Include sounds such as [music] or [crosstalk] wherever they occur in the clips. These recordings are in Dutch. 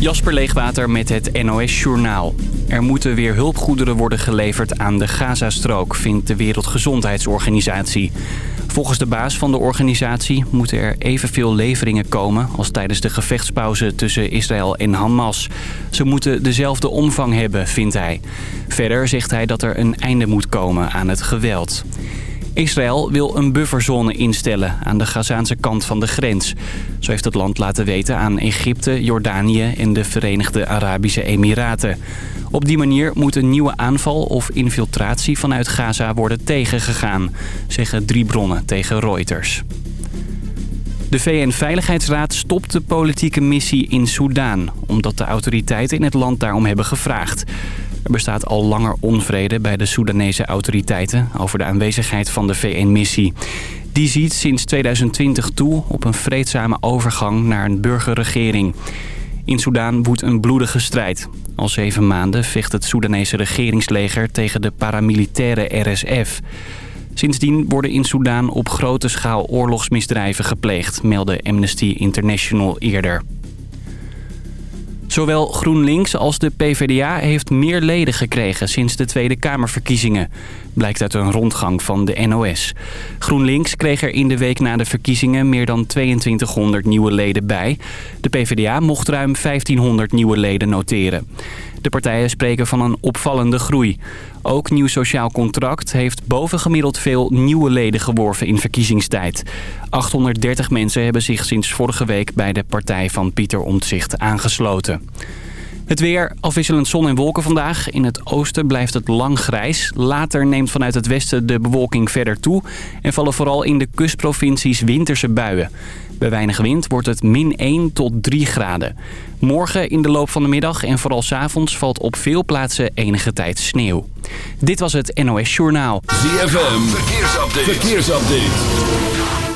Jasper Leegwater met het NOS Journaal. Er moeten weer hulpgoederen worden geleverd aan de Gazastrook, vindt de Wereldgezondheidsorganisatie. Volgens de baas van de organisatie moeten er evenveel leveringen komen als tijdens de gevechtspauze tussen Israël en Hamas. Ze moeten dezelfde omvang hebben, vindt hij. Verder zegt hij dat er een einde moet komen aan het geweld. Israël wil een bufferzone instellen aan de Gazaanse kant van de grens. Zo heeft het land laten weten aan Egypte, Jordanië en de Verenigde Arabische Emiraten. Op die manier moet een nieuwe aanval of infiltratie vanuit Gaza worden tegengegaan, zeggen drie bronnen tegen Reuters. De VN-veiligheidsraad stopt de politieke missie in Soedan... omdat de autoriteiten in het land daarom hebben gevraagd. Er bestaat al langer onvrede bij de Soedanese autoriteiten... over de aanwezigheid van de VN-missie. Die ziet sinds 2020 toe op een vreedzame overgang naar een burgerregering. In Soedan woedt een bloedige strijd. Al zeven maanden vecht het Soedanese regeringsleger tegen de paramilitaire RSF... Sindsdien worden in Soedan op grote schaal oorlogsmisdrijven gepleegd, meldde Amnesty International eerder. Zowel GroenLinks als de PvdA heeft meer leden gekregen sinds de Tweede Kamerverkiezingen. Blijkt uit een rondgang van de NOS. GroenLinks kreeg er in de week na de verkiezingen meer dan 2200 nieuwe leden bij. De PvdA mocht ruim 1500 nieuwe leden noteren. De partijen spreken van een opvallende groei. Ook Nieuw Sociaal Contract heeft bovengemiddeld veel nieuwe leden geworven in verkiezingstijd. 830 mensen hebben zich sinds vorige week bij de partij van Pieter Omtzigt aangesloten. Het weer, afwisselend zon en wolken vandaag. In het oosten blijft het lang grijs. Later neemt vanuit het westen de bewolking verder toe... en vallen vooral in de kustprovincies winterse buien. Bij weinig wind wordt het min 1 tot 3 graden. Morgen in de loop van de middag en vooral s avonds valt op veel plaatsen enige tijd sneeuw. Dit was het NOS Journaal. ZFM, verkeersupdate. verkeersupdate.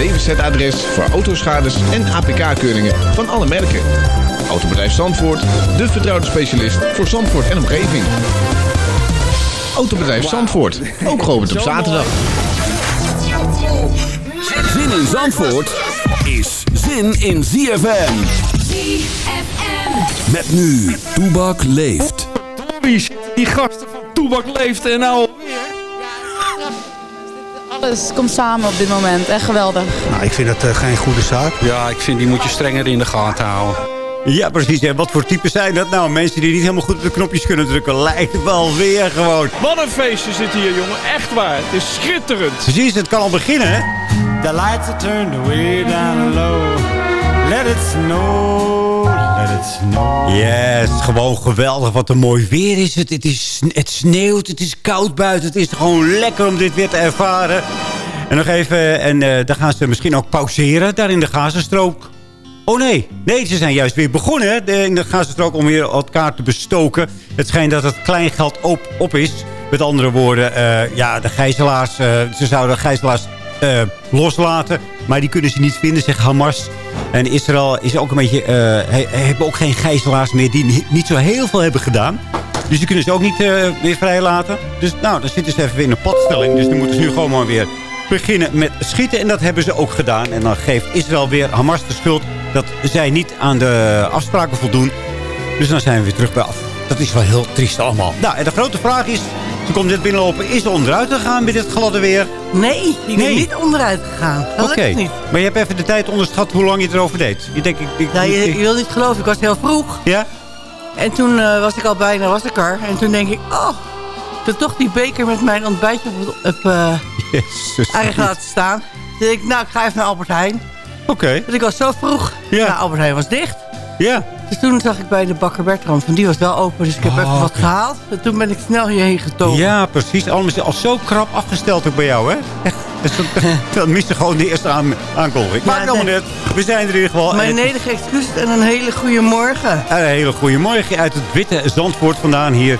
DWZ-adres voor autoschades en APK-keuringen van alle merken. Autobedrijf Zandvoort, de vertrouwde specialist voor Zandvoort en omgeving. Autobedrijf Zandvoort, ook geopend op zaterdag. Zin in Zandvoort is zin in ZFM. ZFM. Met nu, Toebak leeft. Die gasten van Toebak leeft en nou... Alles komt samen op dit moment. Echt geweldig. Nou, ik vind dat eh, geen goede zaak. Ja, ik vind die moet je strenger in de gaten houden. Ja, precies. En wat voor typen zijn dat nou? Mensen die niet helemaal goed op de knopjes kunnen drukken. [laughs] Lijkt het wel weer gewoon. Wat een feestje zit hier, jongen. Echt waar. Het is schitterend. Precies, het kan al beginnen, hè? The lights are turned way down low. Let it snow. Yes, gewoon geweldig. Wat een mooi weer is het. Het, is, het sneeuwt, het is koud buiten. Het is gewoon lekker om dit weer te ervaren. En nog even, en uh, dan gaan ze misschien ook pauzeren daar in de Gazastrook. Oh nee, nee, ze zijn juist weer begonnen in de Gazastrook om weer elkaar te bestoken. Het schijnt dat het kleingeld op, op is. Met andere woorden, uh, ja, de gijzelaars, uh, ze zouden gijzelaars uh, loslaten. Maar die kunnen ze niet vinden, zegt Hamas. En Israël is ook een beetje, he, hebben ook geen gijzelaars meer die niet zo heel veel hebben gedaan. Dus die kunnen ze ook niet meer vrijlaten. Dus nou, dan zitten ze even in een padstelling. Dus dan moeten ze nu gewoon maar weer beginnen met schieten. En dat hebben ze ook gedaan. En dan geeft Israël weer Hamas de schuld dat zij niet aan de afspraken voldoen. Dus dan zijn we weer terug bij af. Dat is wel heel triest allemaal. Nou, en de grote vraag is... Ze komt net binnenlopen. Is er onderuit gegaan met dit gladde weer? Nee, ik ben niet onderuit gegaan. Oké. Okay. Maar je hebt even de tijd onderschat hoe lang je erover deed. Je, denk, ik, ik, nou, je, je wil niet geloven, ik was heel vroeg. Ja? En toen uh, was ik al bijna was ik er. En toen denk ik, oh, ik heb toch die beker met mijn ontbijtje op, op [laughs] uh, eigenlijk laten staan. Toen denk ik, nou, ik ga even naar Albert Heijn. Oké. Okay. Want ik was zo vroeg. Ja. Nou, Albert Heijn was dicht. Ja. Dus toen zag ik bij de bakker Bertram, van die was wel open. Dus ik heb Oh, even wat gehaald. En toen ben ik snel hierheen getogen. Ja, precies. Allemaal is al zo krap afgesteld ook bij jou, hè? [laughs] Dus dat, dat miste gewoon de eerste aan, aankondiging. Maar Ja, allemaal net. We zijn er in ieder geval. Mijn nederige excuses en een hele goede morgen. Een hele goede morgen uit het witte Zandvoort vandaan hier.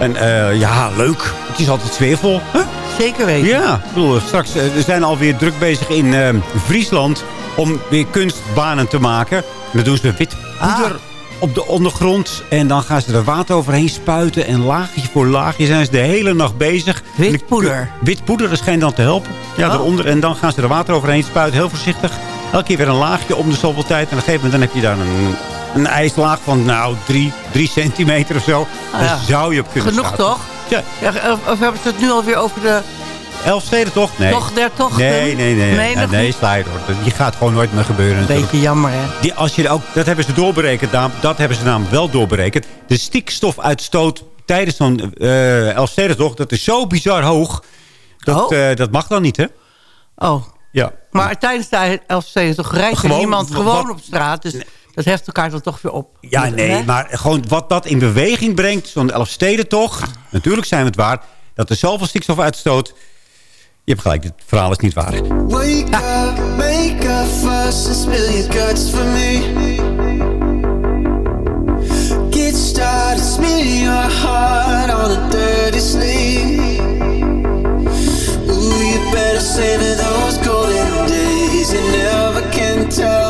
En eh, ja, leuk. Het is altijd sfeervol. Huh? Zeker weten. Ja, ik bedoel, straks eh, we zijn alweer druk bezig in eh, Friesland om weer kunstbanen te maken. En dan doen ze wit poeder Ah. op de ondergrond. En dan gaan ze er water overheen spuiten. En laagje voor laagje zijn ze de hele nacht bezig. Wit poeder? Wit poeder, schijnt dan te helpen. Ja, Oh. eronder. En dan gaan ze er water overheen spuiten, heel voorzichtig. Elke keer weer een laagje om de zoveel tijd. En op een gegeven moment dan heb je daar een, een ijslaag van nou, drie, centimeter of zo. Ah, Daar zou je op kunnen Genoeg toch? Ja, of hebben ze het nu alweer over de elf steden toch? Nee. toch der tochten? Nee, nee, nee. Nee, nee, je door. Die gaat gewoon nooit meer gebeuren. Beetje jammer, hè? Die, als je ook, dat hebben ze doorberekend. Dat hebben ze namelijk wel doorberekend. De stikstofuitstoot tijdens zo'n eh Elfstedentocht... dat is zo bizar hoog. Dat, Oh. eh, dat mag dan niet, hè? Oh, Ja. maar tijdens de Elfsteden toch rijdt er wat- gewoon wat- op straat. Dus dat heft elkaar dan toch weer op. Ja, nee, Hè? maar gewoon wat dat in beweging brengt... zo'n Elfstedentocht... natuurlijk zijn we het waar... dat er zoveel stikstof uitstoot... Je hebt gelijk, dit verhaal is niet waar. Wake up, make a fuss and spill your guts for me. Get started, smear your heart on a dirty sleeve. Ooh, you better savor those golden days. You never can tell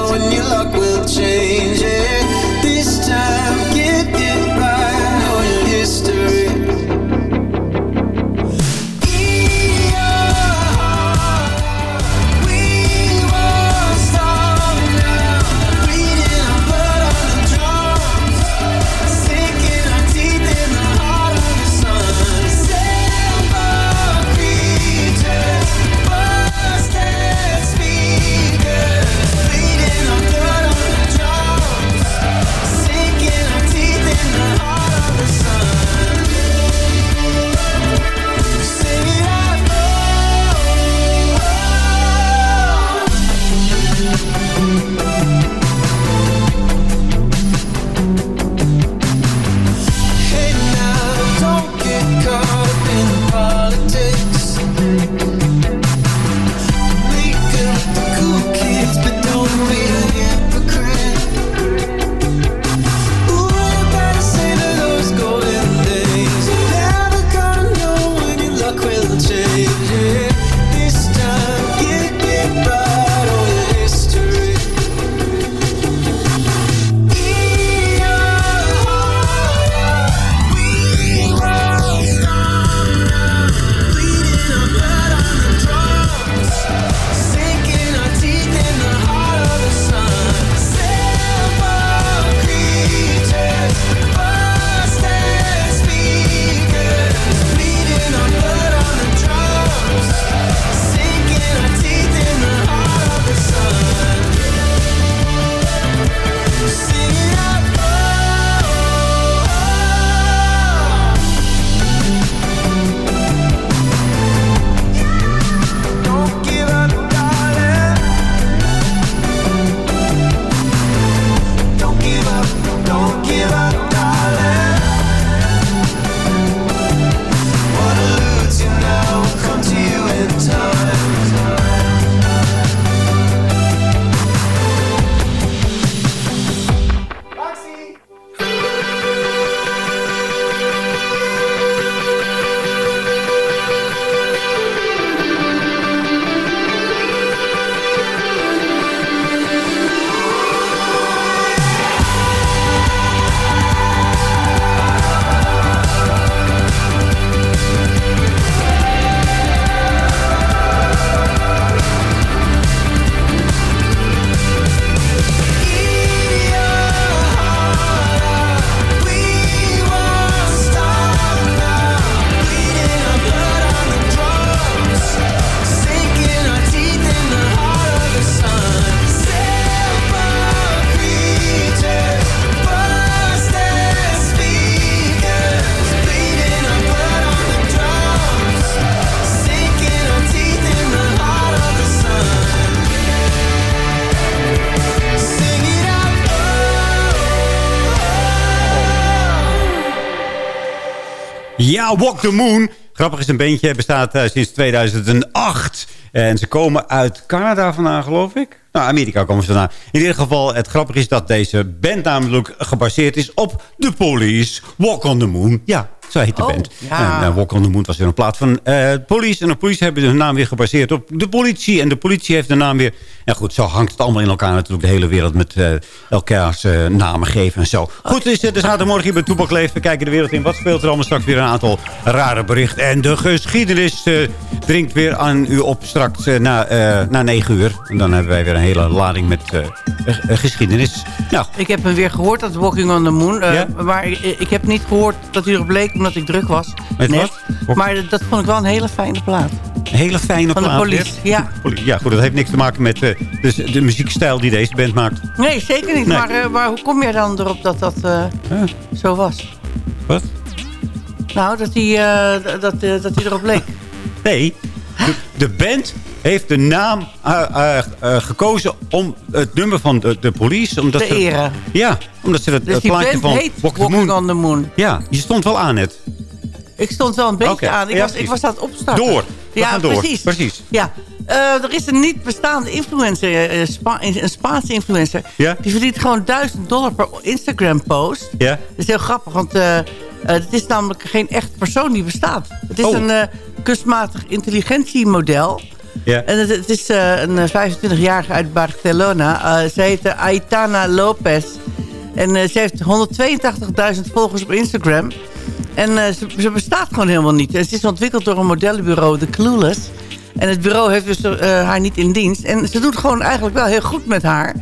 Ja, Walk the Moon Grappig is een bandje, bestaat eh, sinds 2008. En ze komen uit Canada vandaan, geloof ik. Nou, Amerika komen ze vandaan. In ieder geval, het grappige is dat deze band namelijk gebaseerd is op The Police, Walk on the Moon. Ja, zo heet de Oh, band. ja. En eh, Walk on the Moon was weer een plaat van eh Police. En de Police hebben hun naam weer gebaseerd op de politie. En de politie heeft de naam weer... En goed, zo hangt het allemaal in elkaar natuurlijk. De hele wereld met eh, elkaars namen geven en zo. Goed, dus, eh, de zaterdagmorgen hier bij Toepak Leeft. We kijken de wereld in. Wat speelt er allemaal straks weer een aantal rare berichten. En de geschiedenis dringt weer aan u op straks eh, na, eh, na 9 uur. En dan hebben wij weer een hele lading met eh, geschiedenis. Nou, Ik heb hem weer gehoord, dat Walking on the Moon. Ja? Maar ik, ik heb niet gehoord dat hij erop bleek omdat ik druk was. Met net. wat? Maar dat vond ik wel een hele fijne plaat. een hele fijne Van de plaat police, ja. Ja, goed, dat heeft niks te maken met eh, de, de muziekstijl die deze band maakt. Nee, zeker niet. Nee. Maar, maar hoe kom jij dan erop dat dat Huh? zo was? Wat? Nou, dat hij, dat, dat erop bleek. Nee, de, de band heeft de naam eh, eh, eh, gekozen om het nummer van de, de police... Omdat ze. Ja, omdat ze het, Dus het plaatje van heet Walk the Moon... on the Moon. Ja, je stond wel aan net. Ik stond wel een beetje aan. Ik, ja, was, ik was aan het opstarten. Door. We Ja, door. precies. Precies. Ja. Er is een niet bestaande influencer, een Spaanse influencer. Ja? Die verdient gewoon 1000 dollar per Instagram post. Ja? Dat is heel grappig, want het is namelijk geen echt persoon die bestaat. Het is Oh. een eh, kunstmatig intelligentiemodel. Ja. En het, het is eh, een eh, 25-jarige uit Barcelona. Eh, ze heet eh, Aitana Lopez. En eh, ze heeft 182.000 volgers op Instagram. En eh, ze, ze bestaat gewoon helemaal niet. Ze is ontwikkeld door een modellenbureau, The Clueless. En het bureau heeft dus eh, haar niet in dienst. En ze doet gewoon eigenlijk wel heel goed met haar.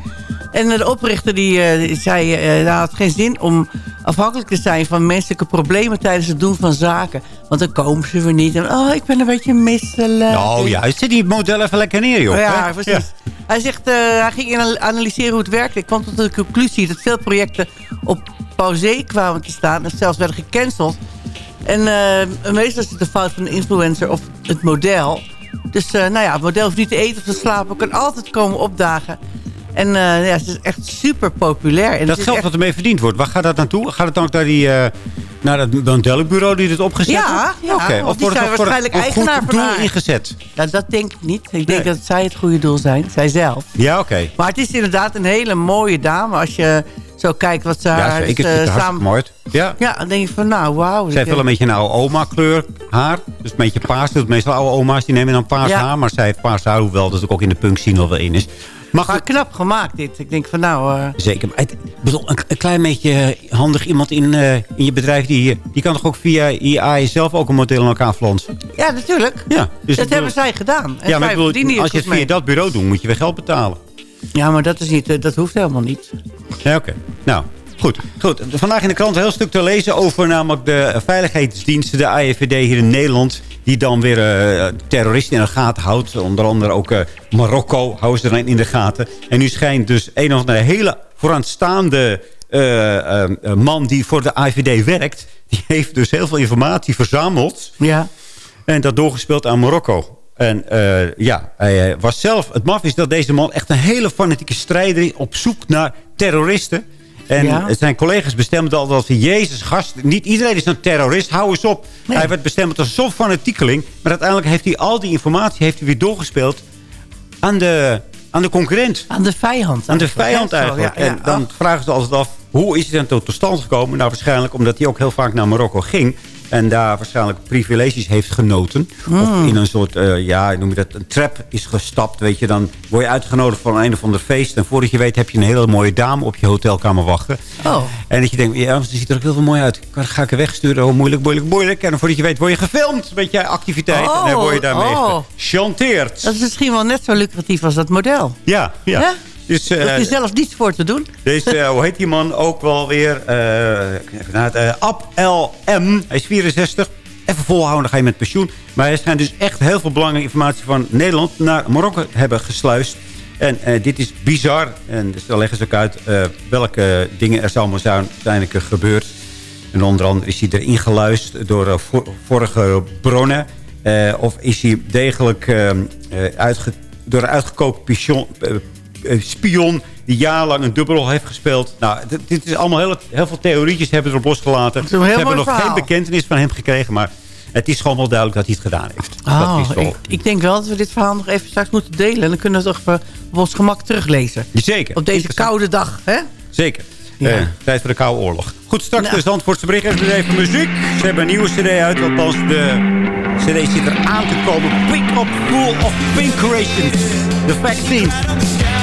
En eh, de oprichter die, eh, die zei, eh het had geen zin om afhankelijk te zijn van menselijke problemen tijdens het doen van zaken. Want dan komen ze weer niet. En oh, ik ben een beetje misselijk. Nou juist, die model even lekker neer, joh. Oh ja, precies. Hij zegt, eh, hij ging anal- analyseren hoe het werkte. Ik kwam tot de conclusie dat veel projecten op pauze kwamen te staan. En zelfs werden gecanceld. En eh, meestal is het de fout van de influencer of het model. Dus eh, nou ja, het model hoeft niet te eten of te slapen. Kan altijd komen opdagen. En eh, ja, ze is echt super populair. En Dat het geld echt- wat ermee verdiend wordt, waar gaat dat naartoe? Gaat het dan ook naar, die, eh, naar het modellenbureau die dit opgezet Ja, heeft? ja, want die zijn het voor waarschijnlijk een goed eigenaar van doel ingezet? Nou, dat denk ik niet. Ik denk dat zij het goede doel zijn. Zij zelf. Ja, oké. Maar het is inderdaad een hele mooie dame. Als je zo kijkt wat ze Ja, zeker. dus, Het eh, hartstikke mooi. Ja. Ja, dan denk je van nou, wauw. Ze heeft wel een beetje een oude oma kleur haar. Dus een beetje paars. Doet meestal oude oma's. Die nemen dan paars Ja. haar. Maar zij heeft paars haar. Hoewel dat ook in de punk scene wel wel in is. Maar knap gemaakt dit. Ik denk van nou... eh, zeker. Maar het- ik bedoel, een, een klein beetje handig iemand in, eh, in je bedrijf. Die, die kan toch ook via AI zelf ook een model in elkaar flansen? ja, natuurlijk. Ja, dus dat ik hebben zij gedaan. En Ja, maar ik bedoel, als je het via mee. dat bureau doet, moet je weer geld betalen. Ja, maar dat, is niet, eh, dat hoeft helemaal niet. Ja, oké. Nou, goed. goed. Vandaag in de krant een heel stuk te lezen over namelijk de veiligheidsdiensten, de AIVD hier in Nederland. Die dan weer eh, terroristen in de gaten houdt. Onder andere ook eh, Marokko houden ze dan in de gaten. En nu schijnt dus een of andere hele vooraanstaande man die voor de AIVD werkt. Die heeft dus heel veel informatie verzameld. Ja. En dat doorgespeeld aan Marokko. En eh, ja, hij eh, was zelf... Het maf is dat deze man echt een hele fanatieke strijder is... op zoek naar terroristen. En Ja. zijn collega's bestemden al dat... Jezus, gast, niet iedereen is een terrorist. Hou eens op. Nee. Hij werd bestemd als zo'n fanatiekeling. Maar uiteindelijk heeft hij al die informatie heeft hij weer doorgespeeld... aan de, aan de concurrent. Aan de vijand. Aan de vijand eigenlijk. ja, ja. En dan vragen ze altijd af, hoe is het dan tot stand gekomen? Nou, waarschijnlijk omdat hij ook heel vaak naar Marokko ging. En daar waarschijnlijk privileges heeft genoten. Hmm. Of in een soort, eh, ja, noem je dat, een trap is gestapt. Weet je, dan word je uitgenodigd voor een of ander feest. En voordat je weet heb je een hele mooie dame op je hotelkamer wachten. Oh. En dat je denkt, ja, ze ziet er ook heel veel mooi uit. Ga ik er wegsturen? Oh, moeilijk, moeilijk, moeilijk. En voordat je weet word je gefilmd met je activiteiten. Oh, en dan word je daarmee oh. gechanteerd. Dat is misschien wel net zo lucratief als dat model. Ja, ja. Dus, Dat eh, is zelfs niets voor te doen. Deze, eh, hoe heet die man ook wel weer? Eh, Ab LM. Hij is 64. Even volhouden, dan ga je met pensioen. Maar hij schijnt dus echt heel veel belangrijke informatie van Nederland naar Marokko te hebben gesluist. En dit is bizar. En dus dan leggen ze ook uit welke dingen er allemaal zijn uiteindelijk gebeurd. En onder andere is hij erin geluisterd door vor- vorige bronnen. Of is hij degelijk eh, eh, uitge door een uitgekookt eh, spion die jarenlang een dubbelrol heeft gespeeld. Nou, dit, is allemaal heel, veel theorietjes hebben erop losgelaten. Ze hebben nog geen bekentenis van hem gekregen, maar het is gewoon wel duidelijk dat hij het gedaan heeft. Oh, ik, ik, denk wel dat we dit verhaal nog even straks moeten delen. En dan kunnen we het op, eh, op ons gemak teruglezen. Zeker. Op deze koude dag, hè? Zeker. Ja. Eh, tijd voor de Koude Oorlog. Goed, straks nou. de dus Zandvoortse bericht. Even muziek. Ze hebben een nieuwe cd uit. Althans, de cd zit er aan te komen. Pick up Pool of Pink Creations. The vaccine.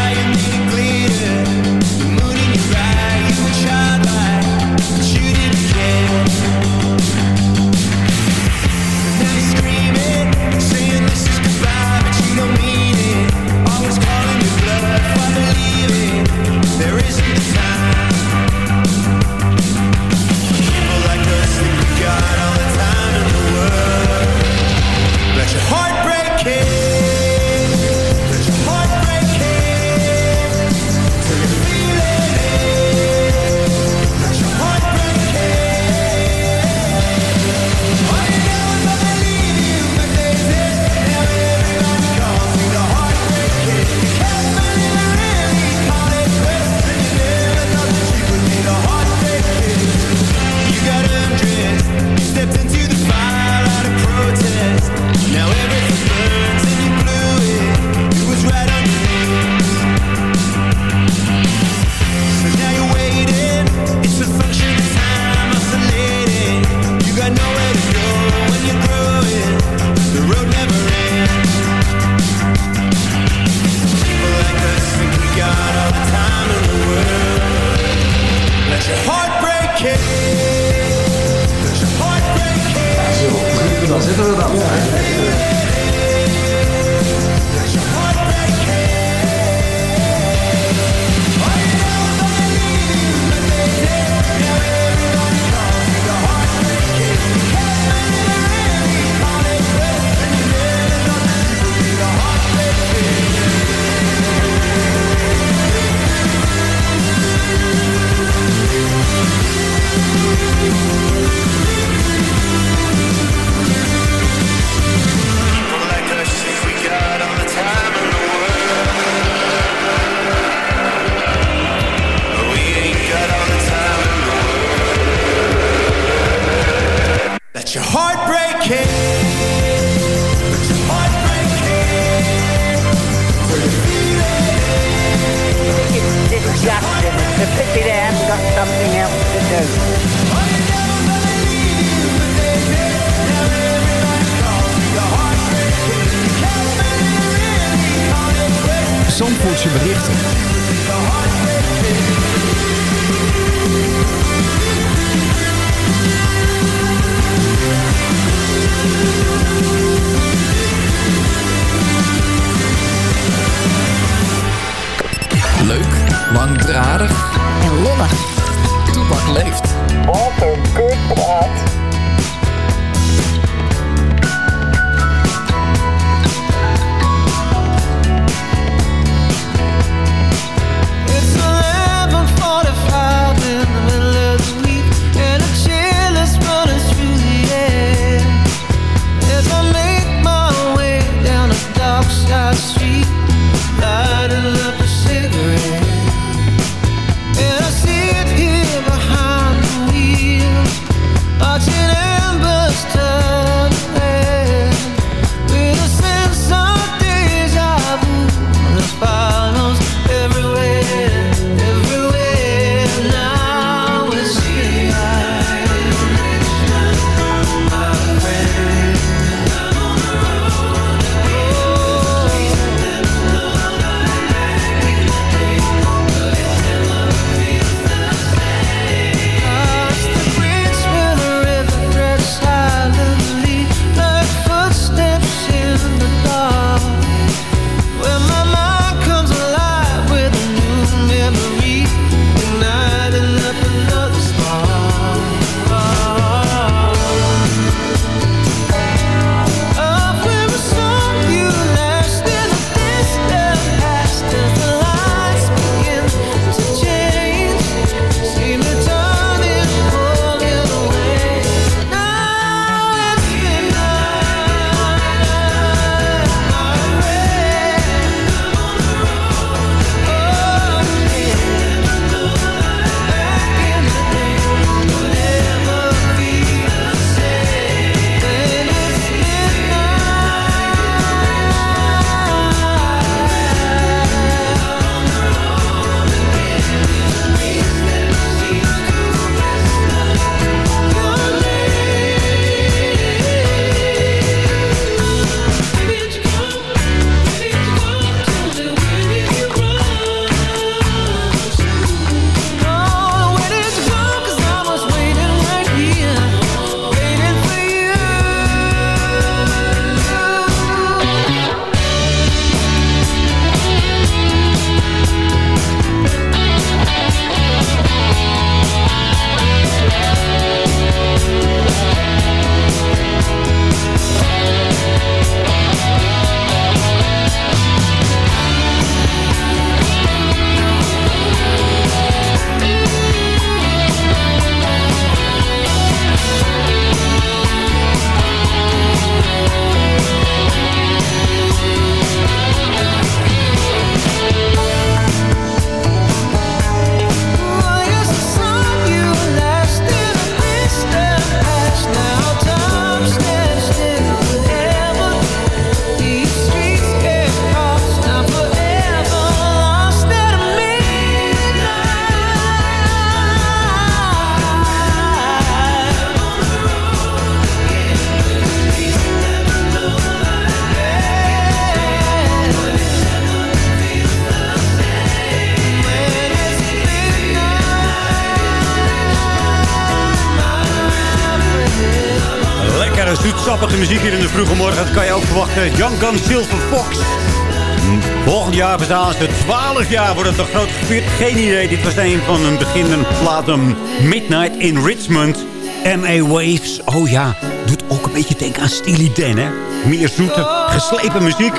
Ook verwachten. Young Silver Fox. Hm, Volgend jaar bestaan ze 12 jaar. Wordt het een groot gevierd? Geen idee. Dit was een van hun beginnende platen. Midnight in Richmond. M.A. Waves. Oh ja, doet ook een beetje denken aan Steely Dan, hè? Meer zoete, geslepen muziek.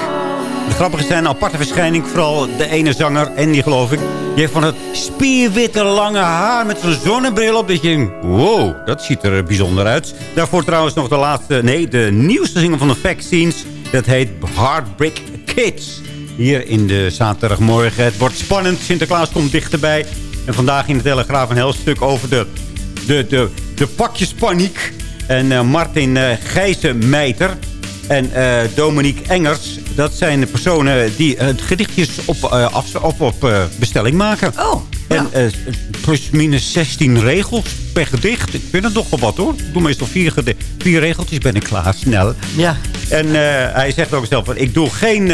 De grappige zijn aparte verschijning. Vooral de ene zanger, Andy geloof ik. Die heeft van het spierwitte lange haar met zo'n zonnebril op. Dat je denkt, wow, dat ziet er bijzonder uit. Daarvoor trouwens nog de laatste, nee, de nieuwste single van de Vaccines. Dat heet Heartbreak Kids. Hier in de zaterdagmorgen. Het wordt spannend. Sinterklaas komt dichterbij. En vandaag in de Telegraaf een heel stuk over de, de, de, de pakjespaniek. En eh, Martin uh, Gijzenmeiter en eh, Dominique Engers. Dat zijn de personen die uh, gedichtjes op, af, op, op bestelling maken. Oh, En plus minus 16 regels per gedicht. Ik vind het nog wel wat hoor. Ik doe meestal vier, vier regeltjes, ben ik klaar, snel. Ja. En hij zegt ook zelf, van, ik doe geen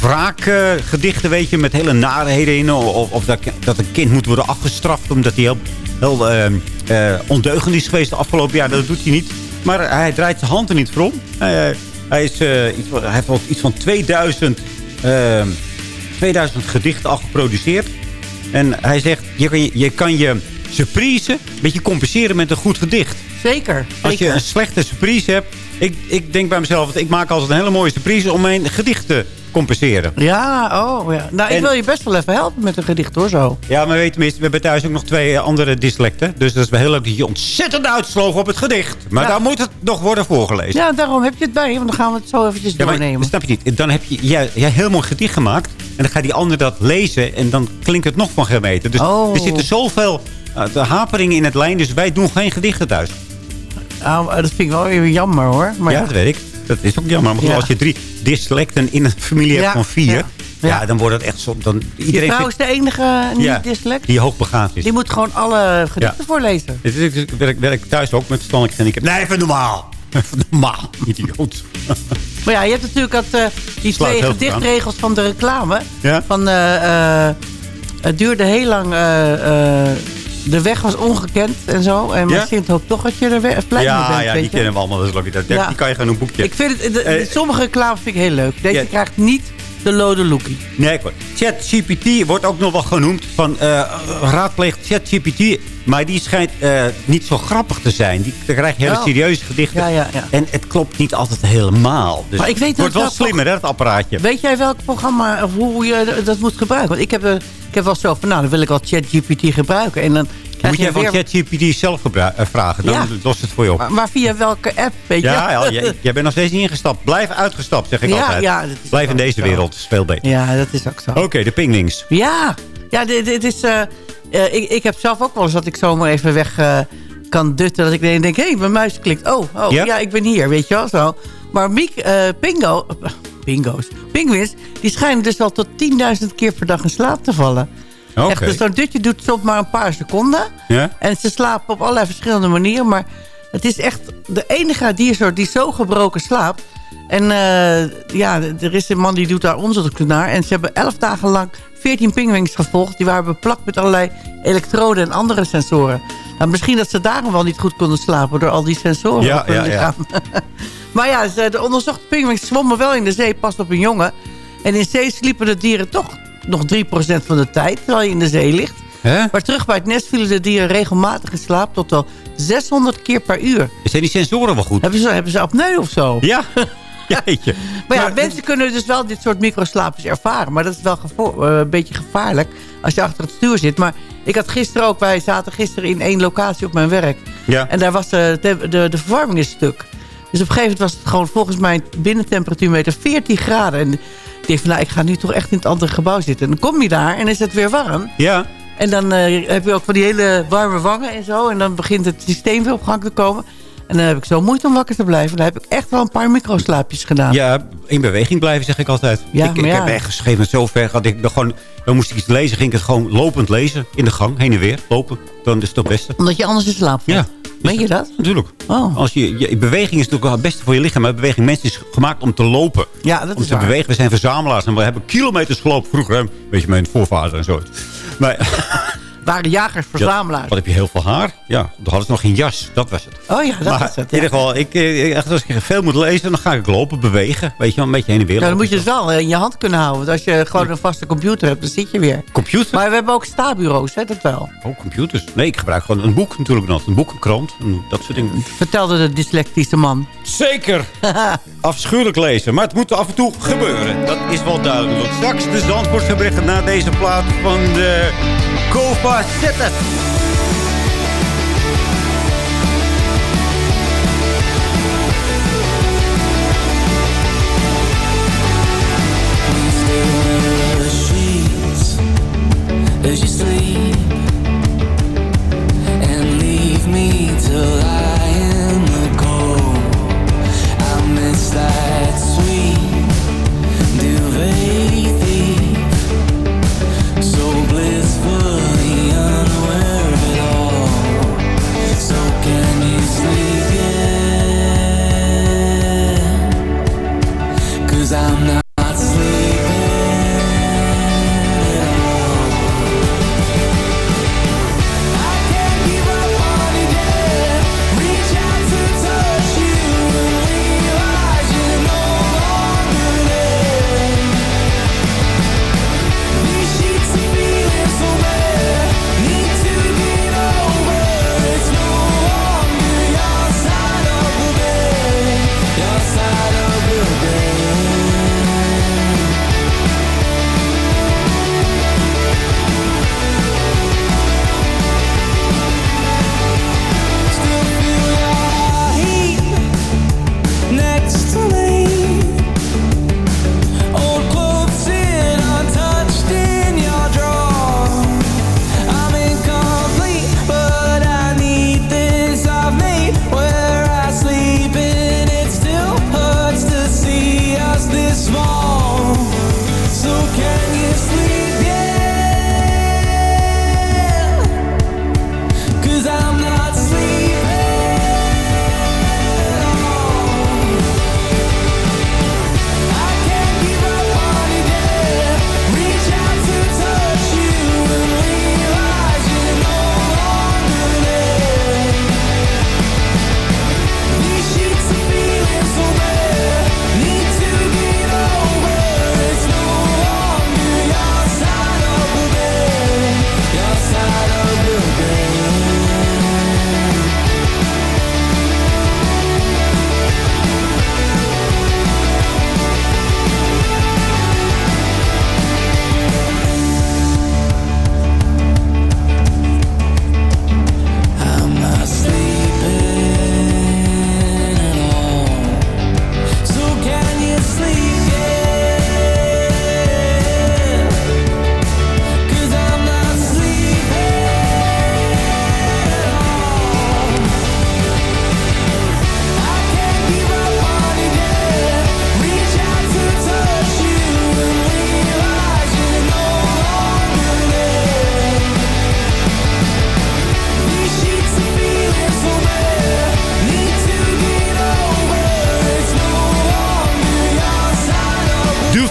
wraakgedichten, weet je, met hele narigheden in. Of, of dat, dat een kind moet worden afgestraft omdat hij heel, heel ondeugend is geweest de afgelopen jaar. Dat doet hij niet. Maar hij draait zijn hand er niet voor om. Hij, is, uh, iets, hij heeft al iets van 2000, uh, 2000 gedichten al geproduceerd. En hij zegt, je kan je, je, kan je surprise een beetje compenseren met een goed gedicht. Zeker. Als je zeker. een slechte surprise hebt. Ik, ik denk bij mezelf, ik maak altijd een hele mooie surprise om mijn gedicht te compenseren. Ja, oh ja. Nou, ik En- wil je best wel even helpen met een gedicht hoor, zo. Ja, maar weet je tenminste, we hebben thuis ook nog twee andere dyslecten. Dus dat is wel heel leuk dat je ontzettend uitsloof op het gedicht. Maar Ja. daar moet het nog worden voorgelezen. Ja, daarom heb je het bij, want dan gaan we het zo eventjes Ja, maar doornemen. snap je niet? Dan heb je jij, jij heel mooi gedicht gemaakt. En dan gaat die ander dat lezen. En dan klinkt het nog van gemeten. Dus Oh. er zitten zoveel uh, de haperingen in het lijn. Dus wij doen geen gedichten thuis. Nou, dat vind ik wel even jammer hoor. Maar ja, dat weet ik. Dat is ook jammer. Maar als je drie dyslecten in een familie hebt van vier. ja, dan wordt het echt zo. Dan, Je iedereen vrouw is de enige niet Ja, dyslect. die hoogbegaafd is. Die moet gewoon alle gedichten Ja. voorlezen. Het is- Ik werk, werk thuis ook met verstandelijk handicap. Nee, even normaal. [laughs] Even normaal, [laughs] idioot. Maar ja, je hebt natuurlijk dat, eh, die Slaat twee gedichtregels van de reclame. Ja? Van, eh, eh, het duurde heel lang, de weg was ongekend en zo. En Ja? Sint hoopt toch dat je er we- blij Ja, bent. ja die kennen we allemaal. Dat is leuk. Dat, Ja. Die kan je gaan een boekje. Ik vind het, de, de- Eh, sommige reclame vind ik heel leuk. Deze krijgt niet de lode lookie. Nee, hoor. ChatGPT wordt ook nog wel genoemd. Van eh raadpleeg ChatGPT. Maar die schijnt eh, niet zo grappig te zijn. Die, dan krijg je hele Oh. serieuze gedichten. Ja, ja, ja. En het klopt niet altijd helemaal. Dus Maar ik weet het wordt wel slimmer, hè, dat apparaatje. Weet jij welk programma of hoe je dat moet gebruiken? Want ik heb, eh, ik heb wel zo van, nou, dan wil ik wel ChatGPT gebruiken. En dan Moet jij je van. ChatGPT zelf eh, vragen. Dan lost het voor je op. Maar, maar via welke app, weet je? ja, jij, jij bent nog steeds niet ingestapt. Blijf uitgestapt, zeg ik altijd. ja, dat is Blijf in deze zo. wereld. Is veel beter. Ja, dat is ook zo. Oké, de pingwings. Ja, ja dit, dit is... eh, eh, ik, ik heb zelf ook wel eens dat ik zomaar even weg kan dutten. Dat ik denk, hé, hey, mijn muis klikt. Oh, oh Ja? ja? ik ben hier, weet je wel zo. Maar Miek, eh, Pingo... Pingo's. Pinguïns, die schijnen dus al tot 10.000 keer per dag in slaap te vallen. Oké. Echt, dus zo'n dutje doet soms maar een paar seconden. Ja? En ze slapen op allerlei verschillende manieren. Maar het is echt de enige diersoort die zo gebroken slaapt. En eh, ja, er is een man die doet daar onderzoek naar. En ze hebben elf dagen lang 14 pingwings gevolgd. Die waren beplakt met allerlei elektroden en andere sensoren. Nou, misschien dat ze daarom wel niet goed konden slapen... door al die sensoren Ja, op hun ja, ja. lichaam. [laughs] maar ja, ze- de onderzochte pingwings zwommen wel in de zee... pas op een jongen. En in zee sliepen de dieren toch nog 3% van de tijd... terwijl je in de zee ligt. Maar terug bij het nest vielen de dieren regelmatig in slaap... tot wel 600 keer per uur. Zijn die sensoren wel goed? Hebben ze, hebben ze apneu of zo? Ja? [laughs] Jeetje. [laughs] Maar ja, mensen kunnen dus wel dit soort microslaapjes ervaren. Maar dat is wel eh, een beetje gevaarlijk als je achter het stuur zit. Maar ik had gisteren ook, wij zaten gisteren in één locatie op mijn werk. Ja. En daar was de, de, de, de verwarming is stuk. Dus op een gegeven moment was het gewoon volgens mij binnentemperatuurmeter 14 graden. En ik dacht van, nou, ik ga nu toch echt in het andere gebouw zitten. En dan kom je daar en is het weer warm. Ja. En dan eh, heb je ook van die hele warme wangen en zo. En dan begint het systeem weer op gang te komen. En dan heb ik zo moeite om wakker te blijven. Dan heb ik echt wel een paar microslaapjes gedaan. Ja, in beweging blijven, zeg ik altijd. Ja, ik, maar ik ja. heb echt geschreven zo ver gehad. Ik dan gewoon, dan moest ik iets lezen, ging ik het gewoon lopend lezen. In de gang, heen en weer, lopen. Dan is het toch beste. Omdat je anders in slaap valt. Ja. Meen je dat? Natuurlijk. Oh. Als je, je, beweging is natuurlijk het beste voor je lichaam. Maar beweging, mensen is gemaakt om te lopen. Ja, dat om is te waar. bewegen. We zijn verzamelaars en we hebben kilometers gelopen vroeger. Weet je, mijn voorvader en zo. Maar, waren jagers-verzamelaars. Wat heb je heel veel haar? Ja, toen hadden ze nog geen jas. Dat was het. Oh ja, dat maar was het. in ieder geval, ik, eh, echt, als ik veel moet lezen, dan ga ik lopen, bewegen. Weet je wel, een beetje heen en weer. Ja, dan lopen. moet je het wel eh, in je hand kunnen houden. Want als je gewoon een vaste computer hebt, dan zit je weer. Computer? Maar we hebben ook sta-bureaus, hè, dat wel. Oh, computers. Nee, ik gebruik gewoon een boek natuurlijk nog. Een boek, een krant, dat soort dingen. Vertelde de dyslectische man. Zeker. [laughs] Afschuwelijk lezen, maar het moet af en toe gebeuren. Dat is wel duidelijk. Straks de Zandvoortse berichten na deze plaat van de Kova Zetten.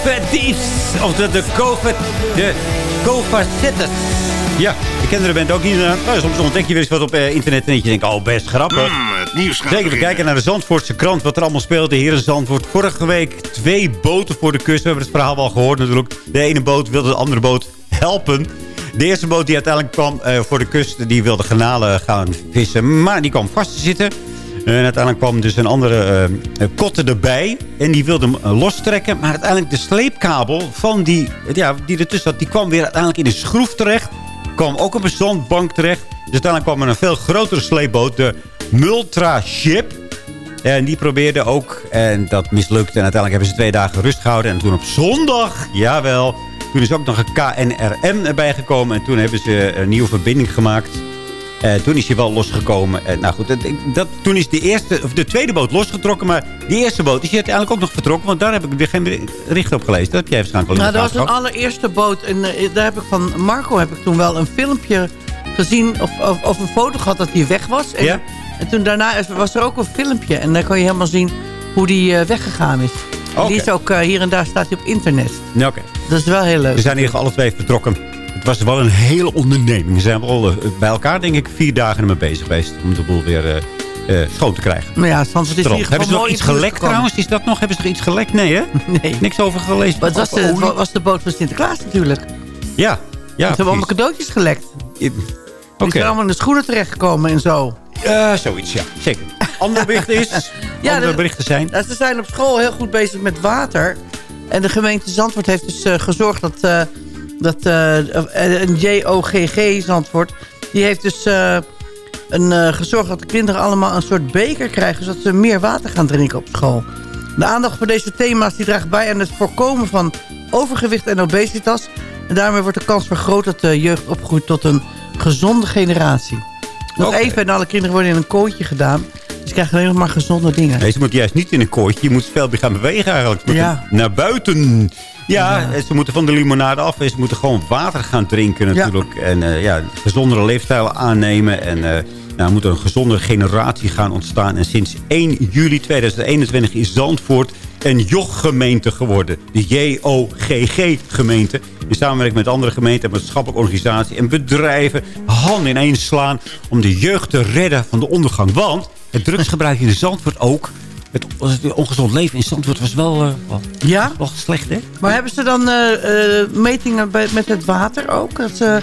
Thieves. Of de, de Kova... De Kova Zetten. Ja, ik ken de band ook niet. Nou, soms ontdek je weer eens wat op eh, internet en je denkt, oh, best grappig. het nieuws gaat Zeker, we kijken naar de Zandvoortse krant, wat er allemaal speelde hier in Zandvoort. Vorige week twee boten voor de kust. We hebben het verhaal wel gehoord natuurlijk. De ene boot wilde de andere boot helpen. De eerste boot die uiteindelijk kwam eh, voor de kust, die wilde granalen gaan vissen. Maar die kwam vast te zitten. En uiteindelijk kwam dus een andere eh, kotte erbij. En die wilde hem eh, lostrekken. Maar uiteindelijk de sleepkabel van die, ja, die ertussen zat... die kwam weer uiteindelijk in de schroef terecht. Kwam ook op een zandbank terecht. Dus uiteindelijk kwam er een veel grotere sleepboot. De Multra Ship. En die probeerde ook. En dat mislukte. En uiteindelijk hebben ze twee dagen rust gehouden. En toen op zondag, jawel... Toen is ook nog een KNRM erbij gekomen. En toen hebben ze een nieuwe verbinding gemaakt. Eh, toen is hij wel losgekomen. Eh, nou goed, dat, dat, toen is de, eerste, of de tweede boot losgetrokken. Maar die eerste boot is hij uiteindelijk ook nog vertrokken. Want daar heb ik weer geen bericht op gelezen. Dat heb jij waarschijnlijk wel Nou, dat de was een gehad. allereerste boot. En eh, daar heb ik van Marco heb ik toen wel een filmpje gezien. Of, of, of een foto gehad dat hij weg was. En, Ja. en toen daarna was er ook een filmpje. En daar kon je helemaal zien hoe die weggegaan is. En Oké. Die is ook hier en daar staat hij op internet. Ja, Oké. Dat is wel heel leuk. We zijn in ieder geval alle twee vertrokken. Het het was wel een hele onderneming. Ze zijn wel eh, bij elkaar, denk ik, vier dagen ermee bezig geweest... om de boel weer eh, eh, schoon te krijgen. Nou ja, Zandvoort is Strand. hier Hebben ze nog iets het gelekt trouwens? Is dat nog? Hebben ze nog iets gelekt? Nee, hè? [laughs] Nee. Niks over gelezen. Maar het was, de, het was de boot van Sinterklaas natuurlijk. Ja, ja. Ze hebben allemaal cadeautjes gelekt. Oké. zijn allemaal in de schoenen terechtgekomen en zo. Eh, zoiets, ja. Zeker. Andere berichten is... [laughs] Ja, andere de- berichten zijn... Nou, ze zijn op school heel goed bezig met water. En de gemeente Zandvoort heeft dus gezorgd dat, dat eh, een JOGG Zandvoort... die heeft dus eh, een, eh, gezorgd dat de kinderen allemaal een soort beker krijgen... zodat ze meer water gaan drinken op school. De aandacht voor deze thema's die draagt bij aan het voorkomen van overgewicht en obesitas. En daarmee wordt de kans vergroot dat de jeugd opgroeit tot een gezonde generatie. Nog even en alle kinderen worden in een kooitje gedaan. Ze krijgen alleen nog maar gezonde dingen. Nee, ze moeten juist niet in een kooitje. Je moet veel meer gaan bewegen eigenlijk. Ze moeten Ja. naar buiten. Ja, ze moeten van de limonade af. En ze moeten gewoon water gaan drinken natuurlijk. En eh, ja, gezondere leefstijlen aannemen. En eh nou, er moet een gezondere generatie gaan ontstaan. En sinds 1 juli 2021 is Zandvoort een JOG-gemeente geworden. De J-O-G-G-gemeente. In samenwerking met andere gemeenten en maatschappelijke organisaties en bedrijven handen ineens slaan om de jeugd te redden van de ondergang. Want het drugsgebruik in Zandvoort ook. Het, het ongezond leven in Zandvoort was wel, wel, Ja? wel slecht, hè? Maar hebben ze dan eh, eh, metingen bij- met het water ook? Dat ze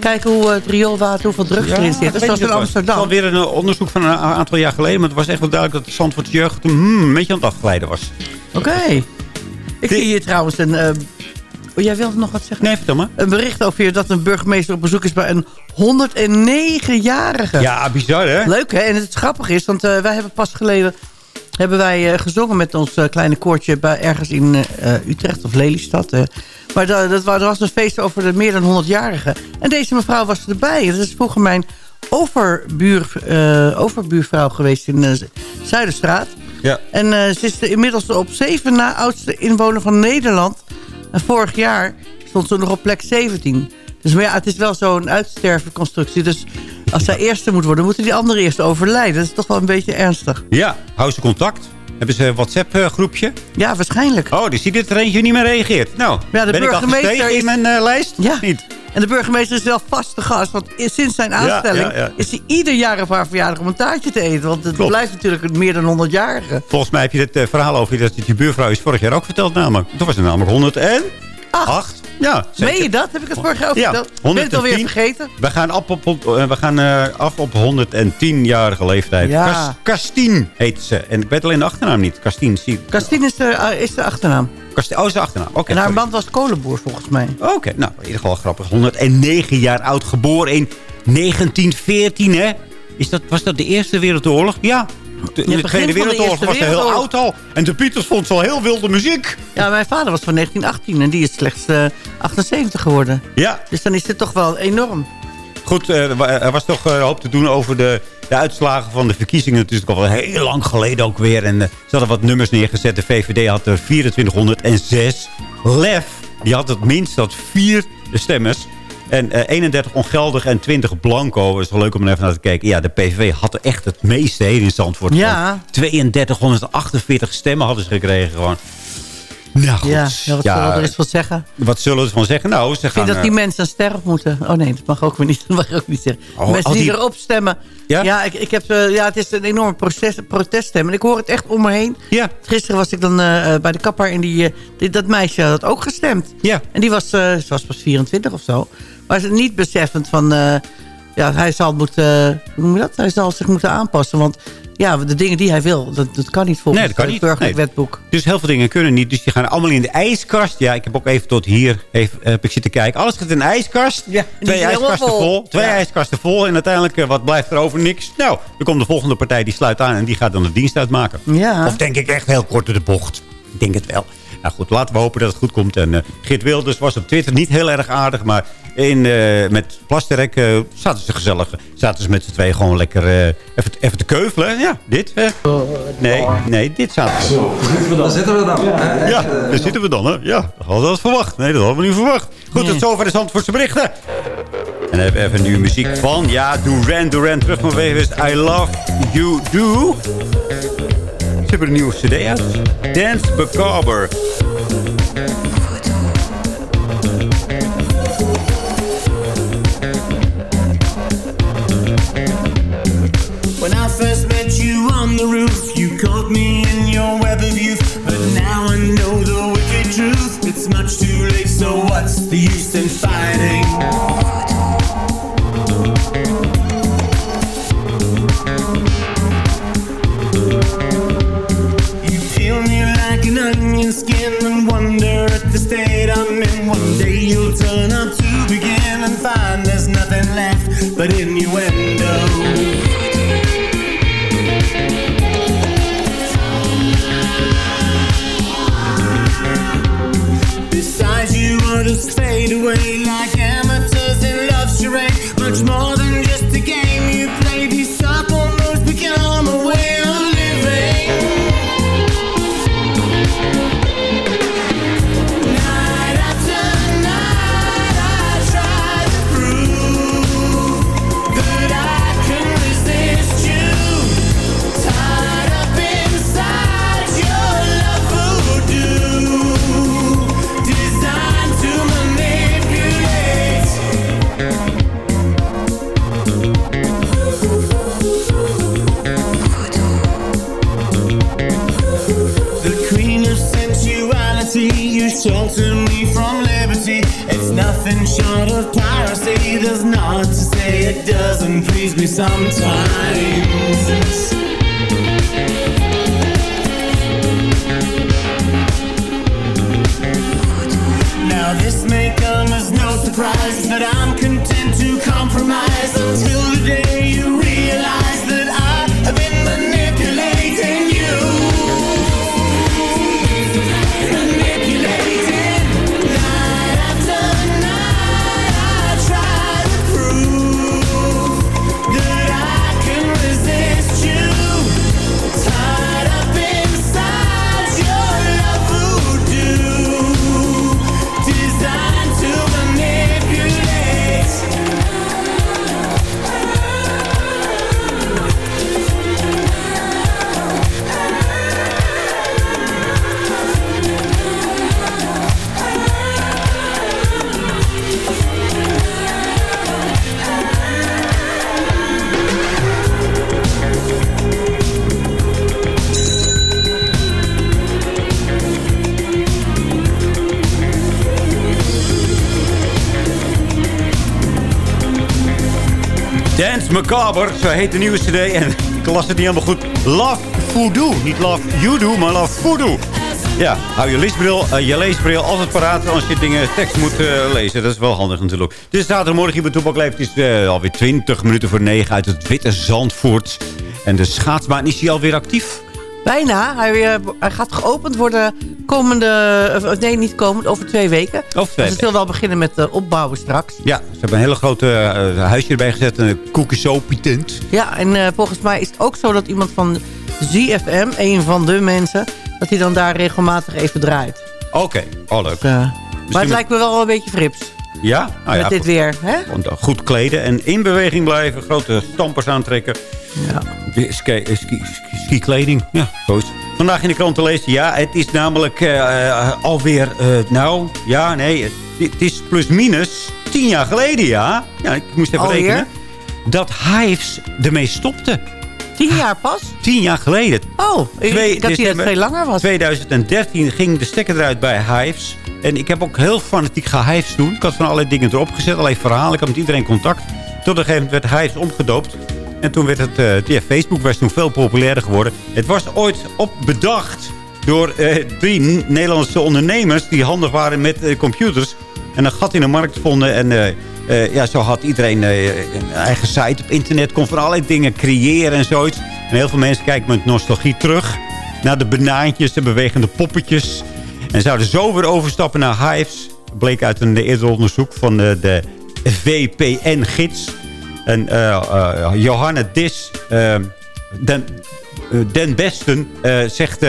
kijken hoe het rioolwater, hoeveel drugs erin zit. Zoals ik in niet. Het Amsterdam. was alweer een onderzoek van een aantal jaar geleden. Maar het was echt wel duidelijk dat de Zandvoortse jeugd hmm, een beetje aan het afglijden was. Oké. Ik zie hier trouwens een... oh, jij wilde nog wat zeggen? Nee, vertel maar. Een bericht over hier dat een burgemeester op bezoek is bij een 109-jarige. Ja, bizar, hè? Leuk, hè? En het grappig is, want eh, wij hebben pas geleden... hebben wij eh, gezongen met ons eh, kleine koortje... Bij, ergens in Utrecht of Lelystad. maar da- dat, wa- er was een feest over de meer dan 100-jarigen. En deze mevrouw was erbij. Dat is vroeger mijn overbuur, overbuurvrouw geweest in de Zuiderstraat. Ja. En ze is de inmiddels de op zeven na oudste inwoner van Nederland. En vorig jaar stond ze nog op plek 17. Dus maar ja, het is wel zo'n uitstervenconstructie. Dus als zij eerste moet worden, moeten die anderen eerst overlijden. Dat is toch wel een beetje ernstig. Ja, hou ze contact. Hebben ze een WhatsApp-groepje? Ja, waarschijnlijk. Oh, die ziet dat er eentje niet meer reageert. Nou, Ja, de ben ik al burgemeester gestegen is- in mijn eh, lijst? Ja. Niet. En de burgemeester is wel vaste gast. Want sinds zijn aanstelling ja, ja. is hij ieder jaar op haar verjaardag om een taartje te eten. Want het Klopt. blijft natuurlijk meer dan 100-jarige. Volgens mij heb je het eh, verhaal over dat je buurvrouw is vorig jaar ook verteld namelijk. Toen was het namelijk 108. Ja. Meen je dat? Heb ik het vorig jaar Ja, verteld? Ben je het alweer 110. vergeten? We gaan, af op, op- eh, we gaan eh, af op 110-jarige leeftijd. Ja. Castien heet ze. En ik weet alleen de achternaam niet. Castien. zie- Castine is de, eh, is de achternaam. Castien. Oh, is de achternaam. Oké. en haar sorry. man was kolenboer volgens mij. Oké, nou, in ieder geval grappig. 109 jaar oud, geboren in 1914, hè? Is dat, was dat de Eerste Wereldoorlog? Ja. De, in de Tweede de Wereldoorlog Eerste was hij heel oud al. En de Beatles vond wel heel wilde muziek. Ja, mijn vader was van 1918 en die is slechts eh, 78 geworden. Ja. Dus dan is dit toch wel enorm. Goed, eh, er wa- was toch eh, hoop te doen over de, de uitslagen van de verkiezingen. Het is natuurlijk al heel lang geleden ook weer. En eh, ze hadden wat nummers neergezet. De VVD had er 2406. Lef, die had het minst, had vier stemmers. En eh, 31 ongeldig en 20 blanco. Dat is wel leuk om er even naar te kijken. Ja, de PVV had er echt het meeste hè, in Zandvoort. Ja. Van 3248 stemmen hadden ze gekregen gewoon. Nou goed. Ja, ja, wat zullen we er eens van zeggen? wat zullen ze van zeggen? Nou, ze Ik gaan... vind dat die eh, mensen een ster op moeten. Oh nee, dat mag ook weer niet. [laughs] Dat mag ik ook niet zeggen. Oh, mensen die, die- erop stemmen. Ja? Ja, ik, ik heb, eh, ja het is een enorme proces, proteststem. En ik hoor het echt om me heen. Ja. Gisteren was ik dan eh, eh, bij de kapper en die, eh, die- dat meisje had ook gestemd. Ja. En die was, eh, ze was pas 24 of zo. Maar ze niet beseffend van... eh, ja, hij zal moeten... hoe noem je dat? Hij zal zich moeten aanpassen. Want ja, de dingen die hij wil, dat, dat kan niet volgens Nee, dat kan het burgerlijk Nee. wetboek. Dus heel veel dingen kunnen niet. Dus die gaan allemaal in de ijskast. Ja, ik heb ook even tot hier even, heb ik zitten kijken. Alles gaat in een ijskast. Ja, Twee ijskasten vol. vol. Twee Ja. ijskasten vol. En uiteindelijk, eh, wat blijft er over? Niks. Nou, dan komt de volgende partij, die sluit aan. En die gaat dan de dienst uitmaken. Ja. Of denk ik echt heel kort door de bocht. Ik denk het wel. Nou goed, laten we hopen dat het goed komt. En eh Geert Wilders was op Twitter niet heel erg aardig. Maar in, eh, met Plasterk eh, zaten ze gezellig. Zaten ze met z'n tweeën gewoon lekker eh, even, even te keuvelen. Ja, dit. hè? nee, nee, dit zaten ze. Daar zitten we dan. Ja, daar zitten we dan, hè? Ja, dat hadden we dat verwacht. Nee, dat hadden we niet verwacht. Goed, tot zover de Zandvoortse berichten. En dan hebben we even nu muziek van, ja, Duran Duran. Terug van Wevers, I Love You Do. hebben een nieuwe cd uit. Dance Macabre. When I first met you on the roof You caught me in your web of youth But now I know the wicked truth It's much too late, so what's the use in fighting? But innuendo. Besides, you want to fade away like sometimes. Now this may come as no surprise, but I'm content to compromise until the day Macabre, zo heet de nieuwe cd. En ik las het niet helemaal goed. Love Voodoo. Niet Love You Do, maar Love Voodoo. Ja, hou je leesbril, eh, je leesbril altijd paraat als je dingen tekst moet eh, lezen. Dat is wel handig natuurlijk. Het is zaterdagmorgen hier bij Toepak Leeft. Het is eh, alweer 20 minuten voor 9 uit het Witte Zandvoort. En de schaatsbaan, is hij alweer actief? Bijna. Hij, eh, hij gaat geopend worden komende... of, nee, niet komend, over twee weken. Over twee dus het wel beginnen met uh, opbouwen straks. Ja, ze hebben een hele grote eh, huisje erbij gezet. Een koekjesopie-tent. Ja, en eh, volgens mij is het ook zo dat iemand van ZFM, een van de mensen... dat hij dan daar regelmatig even draait. Oké, oh leuk. maar het lijkt me wel een beetje frips. Ja? Nou met ja, dit weer, hè? Want, eh, Goed kleden en in beweging blijven. Grote stampers aantrekken. Ja. Ski, ski, ski, skikleding. Ja, zo is het. Vandaag in de krant te lezen. Ja, het is namelijk eh, eh, alweer... eh, nou, ja, nee. Het, het is plus minus tien jaar geleden, ja. Ja, ik moest even Alweer? rekenen. Dat Hives ermee stopte. Tien jaar pas? Tien jaar geleden. Oh, ik Twee dacht dat het december veel langer was. 2013 ging de stekker eruit bij Hives. En ik heb ook heel fanatiek Hives doen. Ik had van allerlei dingen erop gezet. Allerlei verhalen. Ik had met iedereen contact. Tot een gegeven moment werd Hives omgedoopt. En toen werd het... eh, Facebook was toen veel populairder geworden. Het was ooit op bedacht door eh, drie Nederlandse ondernemers... die handig waren met eh, computers. En een gat in de markt vonden. En ja, zo had iedereen een eigen site op internet. Kon van allerlei dingen creëren en zoiets. En heel veel mensen kijken met nostalgie terug naar de banaantjes, de bewegende poppetjes. En zouden zo weer overstappen naar Hives. Bleek uit een eerder onderzoek van de, de VPN-gids. En eh, eh, Johanna Dis, eh, den, den Besten, zegt...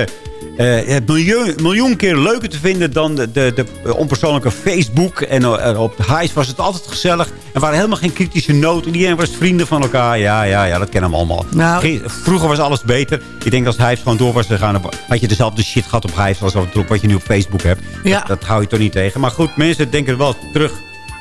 het miljoen, miljoen keer leuker te vinden dan de, de, de onpersoonlijke Facebook. En op Hives was het altijd gezellig. Er waren helemaal geen kritische noten. Iedereen was vrienden van elkaar. Ja, ja, ja, dat kennen we allemaal. Nou. Vroeger was alles beter. Ik denk als Hives gewoon door was gegaan... had je dezelfde shit gehad op Hives als op wat je nu op Facebook hebt. Ja. Dat, dat hou je toch niet tegen. Maar goed, mensen denken er wel terug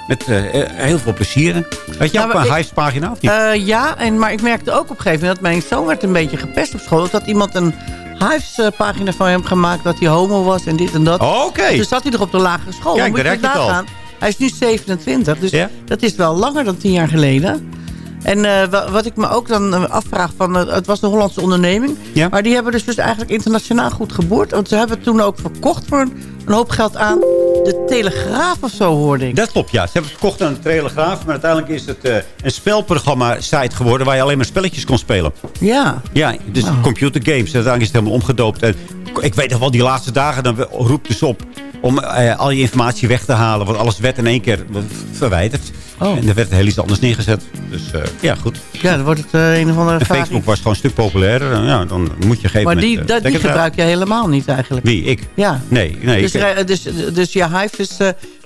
met eh, eh, heel veel plezier. Weet je ook maar een ik- Hives pagina of niet? Eh, ja, en, maar ik merkte ook op een gegeven moment... dat mijn zoon werd een beetje gepest op school. Dat iemand een Hives-pagina van hem gemaakt... dat hij homo was en dit en dat. Oké. Dus zat hij nog op de lagere school. Kijk, daar het al. nagaan. Hij is nu 27, dus Ja. dat is wel langer dan tien jaar geleden. En wa- wat ik me ook dan afvraag, van, het was een Hollandse onderneming. Ja. Maar die hebben dus, dus eigenlijk internationaal goed geboord. Want ze hebben het toen ook verkocht voor een, een hoop geld aan de Telegraaf of zo, hoorde ik. Dat klopt, ja. Ze hebben het verkocht aan de Telegraaf. Maar uiteindelijk is het eh, een spelprogramma-site geworden... waar je alleen maar spelletjes kon spelen. Ja. Ja, dus Nou. computergames. Uiteindelijk is het helemaal omgedoopt. En ik weet nog wel, die laatste dagen... dan roept dus op om eh, al je informatie weg te halen. Want alles werd in één keer verwijderd. Oh. En er werd heel iets anders neergezet. Dus eh, ja, goed. Ja, dan wordt het eh, een of andere vraag. Facebook was gewoon een stuk populairder. En ja, dan moet je geven Maar die, dat, die gebruik je helemaal niet eigenlijk. Wie? Ik? Ja. Nee, nee. Dus, ik, dus, dus je hive is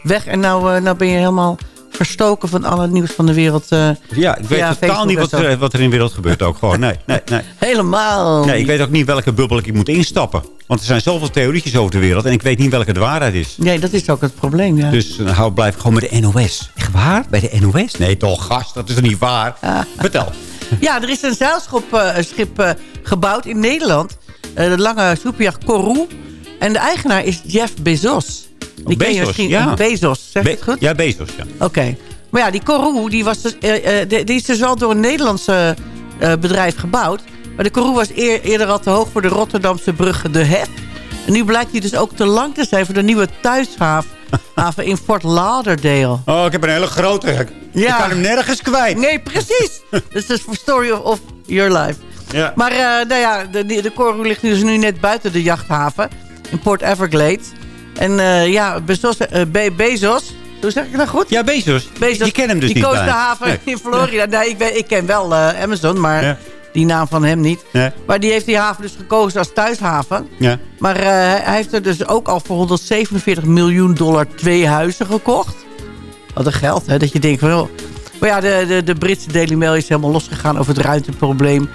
weg en nou, nou ben je helemaal verstoken van alle nieuws van de wereld. ja, ik weet totaal Facebook niet wat, er- wat er in de wereld gebeurt ook. Gewoon, nee, nee, nee. [laughs] Helemaal Nee, ik weet ook niet welke bubbel ik moet instappen. Want er zijn zoveel theorietjes over de wereld. En ik weet niet welke de waarheid is. Nee, dat is ook het probleem, ja. Dus dan hou, blijf gewoon bij de NOS. Echt waar? Bij de NOS? Nee toch, gast. Dat is toch niet waar? Vertel. Ja, er is een zeilschip eh, schip, eh, gebouwd in Nederland. Eh, de lange soepjacht Kourou. En de eigenaar is Jeff Bezos. Die ken je Bezos, misschien. ja. Bezos, zeg Be- het goed? Ja, Bezos, ja. Oké. Maar ja, die Kourou, die, was dus, eh, eh, die, is dus wel door een Nederlandse eh, bedrijf gebouwd. Maar de Kourou was eer- eerder al te hoog voor de Rotterdamse brug De Hef. En nu blijkt hij dus ook te lang te zijn voor de nieuwe thuishaven [laughs] haven in Fort Lauderdale. Oh, ik heb een hele grote. Ik Ja. kan hem nergens kwijt. Nee, precies. Dus [laughs] dat is de story of, of your life. Ja. Maar eh, nou ja, de, de, Kourou ligt dus nu net buiten de jachthaven. In Port Everglades. En eh, ja, Bezos, eh, Be- Bezos... Hoe zeg ik dat goed? Ja, Bezos. Bezos. Je kent hem dus die niet. koos de haven Nee. in Florida. Nee, ik, ik ken wel Amazon, maar Ja. Die naam van hem niet. Ja. Maar die heeft die haven dus gekozen als thuishaven. Ja. Maar eh, hij heeft er dus ook al voor 147 miljoen dollar twee huizen gekocht. Wat een geld, hè? Dat je denkt van... joh. Maar ja, de, de, de Britse Daily Mail is helemaal losgegaan over het ruimteprobleem.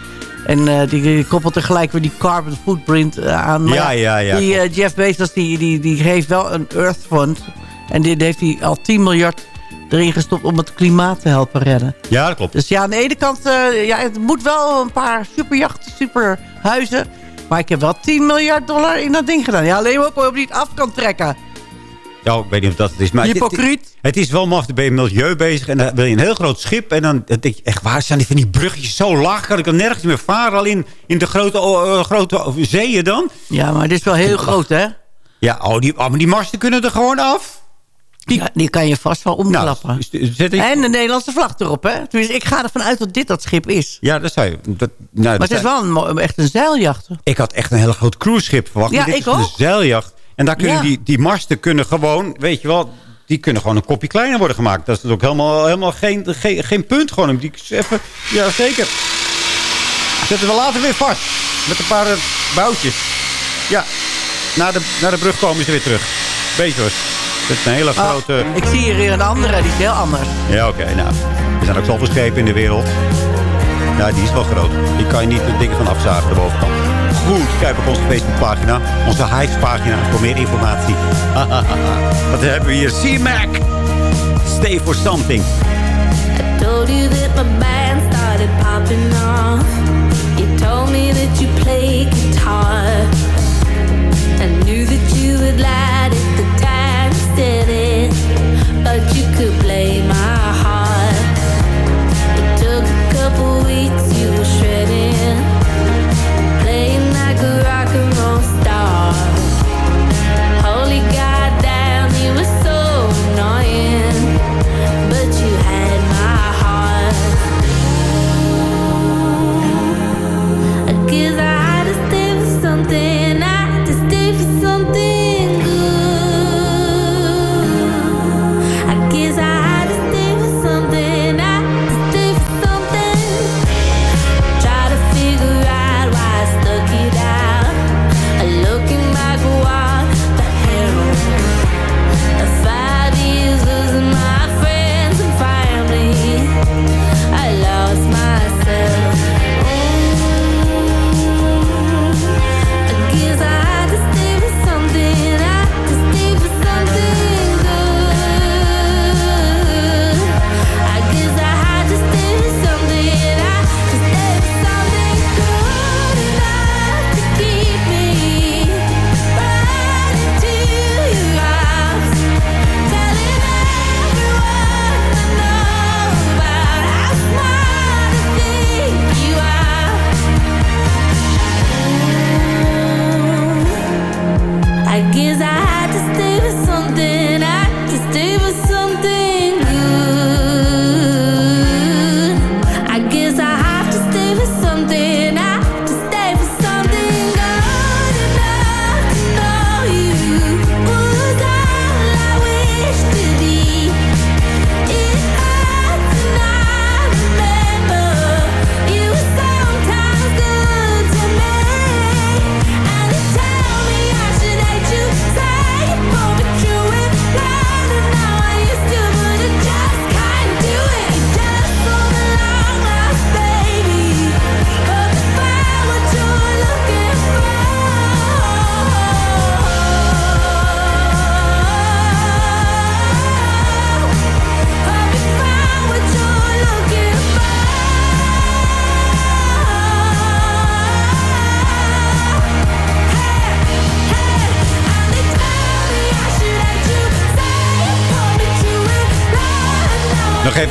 En eh, die, die koppelt tegelijk weer die carbon footprint eh, aan. Maar Ja, ja, ja, Die Jeff Bezos, die, die, die heeft wel een Earth Fund. En dit heeft hij al 10 miljard erin gestopt om het klimaat te helpen redden. Ja, dat klopt. Dus ja, aan de ene kant, eh, ja, het moet wel een paar superjachten, superhuizen. Maar ik heb wel 10 miljard dollar in dat ding gedaan. Ja, alleen ook wel op niet af kan trekken. Ja, ik weet niet of dat het is. Maar het- Hypocriet. Het, is wel maf, dan ben je milieu bezig en dan wil je een heel groot schip. En dan denk je, echt waar zijn die van die bruggetjes zo laag? Kan ik dan nergens meer varen? Al in, in de grote, oh, grote zeeën dan? Ja, maar dit is wel heel groot, hè? Ja, oh, die, oh, maar die masten kunnen er gewoon af. Die, ja, die kan je vast wel omklappen. Nou, ik- En de Nederlandse vlag erop, hè? Tenminste, ik ga ervan uit dat dit dat schip is. Ja, dat zei je. Dat, nou, Maar dat het is wel een, echt een zeiljacht. Ik had echt een heel groot cruiseschip verwacht. Ja, dit ik is een ook. zeiljacht. En daar kunnen Ja. die, die masten kunnen gewoon, weet je wel... Die kunnen gewoon een kopje kleiner worden gemaakt. Dat is ook helemaal, helemaal geen, geen, geen punt. Gewoon. Die even, ja, zeker. Zetten we later weer vast. Met een paar eh, boutjes. Ja, naar de, naar de brug komen ze weer terug. Bezos. Dat is een hele Oh, grote... ik zie hier weer een andere, die is heel anders. Ja, oké. nou, er zijn ook zoveel schepen in de wereld. Ja, die is wel groot. Die kan je niet de dingen van afzagen, de bovenkant. Goed, kijk op onze Facebookpagina. Onze Hives-pagina voor meer informatie. [laughs] Wat hebben we hier? C-Mac. Stay for something. told you that my band started popping off. You told me that you play guitar. I knew that you would light it the time you said it, but you could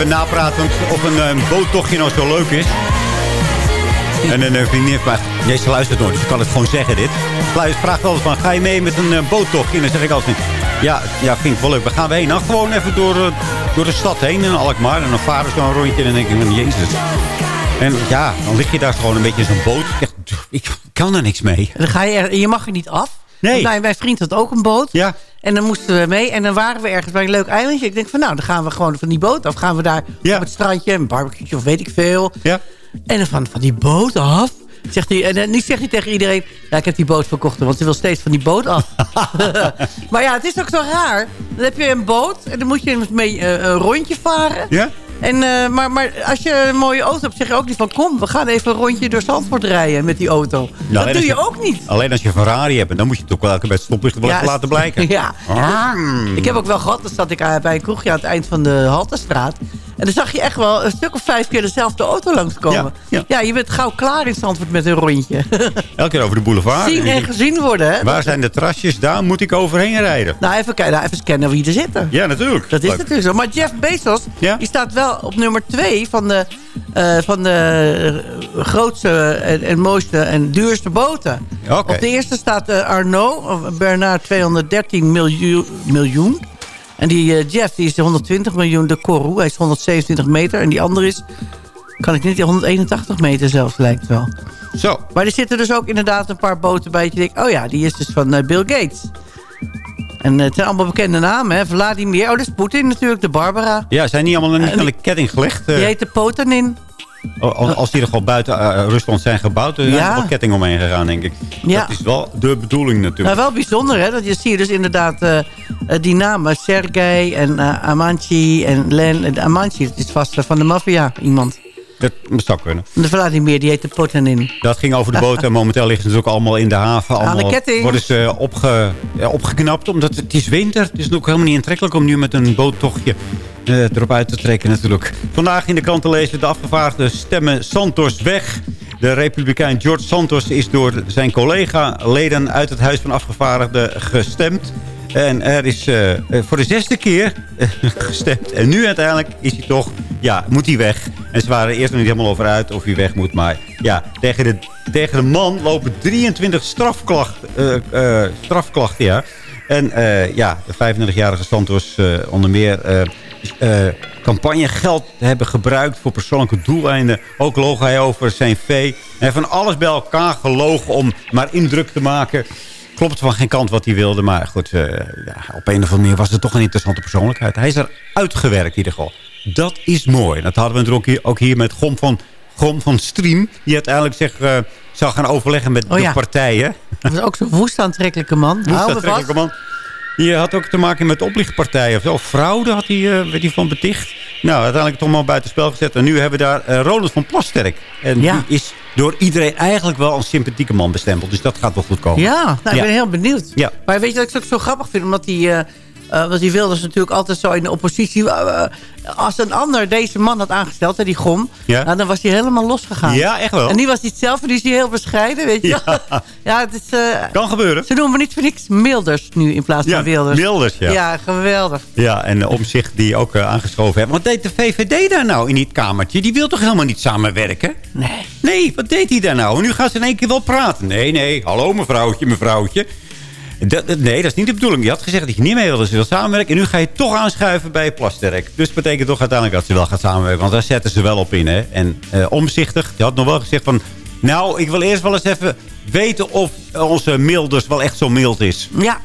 even napraten of een eh, boottochtje nou zo leuk is. En een eh, vriendin heeft mij... Nee, ze luistert nooit, dus ik kan het gewoon zeggen dit. Ze vraagt altijd van, ga je mee met een uh, boottochtje? En dan zeg ik altijd, ja, ja, vind ik wel leuk. We gaan we heen. Nou, gewoon even door, door de stad heen in Alkmaar. En dan varen we zo'n rondje en dan denk ik, van, jezus. En ja, dan lig je daar gewoon een beetje in zo'n boot. Ik, ik kan er niks mee. Dan ga je, er, je mag er niet af. Nee. Mijn vriend had ook een boot. Ja. En dan moesten we mee. En dan waren we ergens bij een leuk eilandje. Ik denk van nou, dan gaan we gewoon van die boot af. Gaan we daar Ja. op het strandje, een barbecue of weet ik veel. Ja. En dan van, van die boot af. Zegt hij, en nu zegt hij tegen iedereen... Ja, ik heb die boot verkocht, want ze wil steeds van die boot af. [laughs] [laughs] maar ja, het is ook zo raar. Dan heb je een boot en dan moet je mee eh, een rondje varen. Ja? En, eh, maar, maar als je een mooie auto hebt, zeg je ook niet van... kom, we gaan even een rondje door Zandvoort rijden met die auto. Nou, dat doe je ook niet. Alleen als je een Ferrari hebt. Dan moet je het ook wel elke bij het stoplicht even laten blijken. [laughs] Ja. Ik heb ook wel gehad, dan zat ik eh, bij een kroegje aan het eind van de Haltestraat. En dan zag je echt wel een stuk of vijf keer dezelfde auto langskomen. Ja, ja. je bent gauw klaar in Zandvoort met een rondje. [laughs] Elke keer over de boulevard. Zien en gezien worden, hè? Waar zijn de trasjes? Daar moet ik overheen rijden. Nou, even, kijken, nou, even scannen wie er zitten. Ja, natuurlijk. Dat is Leuk. natuurlijk zo. Maar Jeff Bezos, Ja? die staat wel op nummer twee van de, eh, van de eh, grootste en, en mooiste en duurste boten. Op de eerste staat eh, Arnaud, of Bernard 213 miljoen. miljoen. En die eh, Jeff die is 120 miljoen, de Kourou. Hij is 127 meter. En die andere is, kan ik niet, 181 meter zelfs lijkt wel. Zo. Maar er zitten dus ook inderdaad een paar boten bij. Dat je denkt, oh ja, die is dus van eh, Bill Gates. En eh, het zijn allemaal bekende namen, hè. Vladimir, oh, dat is Poetin natuurlijk, de Barbara. Ja, zijn die allemaal niet aan de ketting gelegd? eh, Die heet de Potanin. Als, die er gewoon buiten eh, Rusland zijn gebouwd, dan zijn Ja. er wel ketting omheen gegaan, denk ik. Ja. Dat is wel de bedoeling Nou, natuurlijk. wel bijzonder, hè. Dat je zie je dus inderdaad eh, eh, die namen. Sergei en eh, Amanchi en Len. En Amanchi, dat is vast eh, van de maffia iemand. Dat zou kunnen. En de Vladimir, die heet de Potanin. Dat ging over de boot. En momenteel liggen ze natuurlijk allemaal in de haven. Aan de Allemaal ketting. worden ze opge, ja, opgeknapt. Omdat het is winter. Het is ook helemaal niet aantrekkelijk om nu met een boottochtje eh, erop uit te trekken natuurlijk. Vandaag in de krant te lezen. De afgevaardigden stemmen Santos weg. De republikein George Santos is door zijn collega-leden uit het Huis van Afgevaardigden gestemd. En er is eh, eh, voor de zesde keer eh, [laughs] gestemd. En nu uiteindelijk is hij toch, ja, moet hij weg. En ze waren eerst nog niet helemaal over uit of hij weg moet. Maar ja, tegen de, tegen de man lopen 23 strafklachten, ja. En ja, de 35-jarige Santos eh, onder meer eh, campagnegeld hebben gebruikt voor persoonlijke doeleinden. Ook loog hij over zijn vee. En van alles bij elkaar gelogen om maar indruk te maken. Klopt van geen kant wat hij wilde. Maar goed, eh, ja, op een of andere manier was het toch een interessante persoonlijkheid. Hij is er uitgewerkt in ieder geval. Dat is mooi. Dat hadden we natuurlijk ook hier, ook hier met Gom van, Gom van Stream. Die uiteindelijk zich eh, zou gaan overleggen met Oh de ja. partijen. Dat is ook zo'n woest aantrekkelijke man. Woest aantrekkelijke man. Die had ook te maken met oplichtpartijen. Of zo. fraude had hij, eh, werd hij van beticht. Nou, uiteindelijk toch maar buitenspel gezet. En nu hebben we daar eh, Ronald van Plasterk. En Ja. die is door iedereen eigenlijk wel een sympathieke man bestempeld. Dus dat gaat wel goed komen. Ja, nou, ik ben heel benieuwd. Ja. Maar weet je wat ik ook zo grappig vind? Omdat die, eh, want die wilde dus natuurlijk altijd zo in de oppositie... eh, eh, als een ander deze man had aangesteld, hè, die Gom... Ja. nou, dan was hij helemaal losgegaan. Ja, echt wel. En die was niet zelf, en die is hij heel bescheiden, weet je Ja. [laughs] Ja, het is... Kan gebeuren. ze noemen me niet voor niks Milders nu in plaats Ja, van Wilders. Wilders, ja. Ja, geweldig. Ja, en om zich die ook aangeschoven hebben. Wat deed de VVD daar nou in dit kamertje? Die wil toch helemaal niet samenwerken? Nee. Nee, wat deed hij daar nou? En nu gaan ze in één keer wel praten. Nee, nee, hallo mevrouwtje, mevrouwtje. Dat, dat- nee, dat is niet de bedoeling. Je had gezegd dat je niet mee wilde, ze wil samenwerken. En nu ga je toch aanschuiven bij Plasterk. Dus dat betekent toch uiteindelijk dat ze wel gaat samenwerken. Want daar zetten ze wel op in. Hè? En eh, omzichtig, die had nog wel gezegd van... Nou, ik wil eerst wel eens even weten of eh, onze Milders wel echt zo mild is. Ja.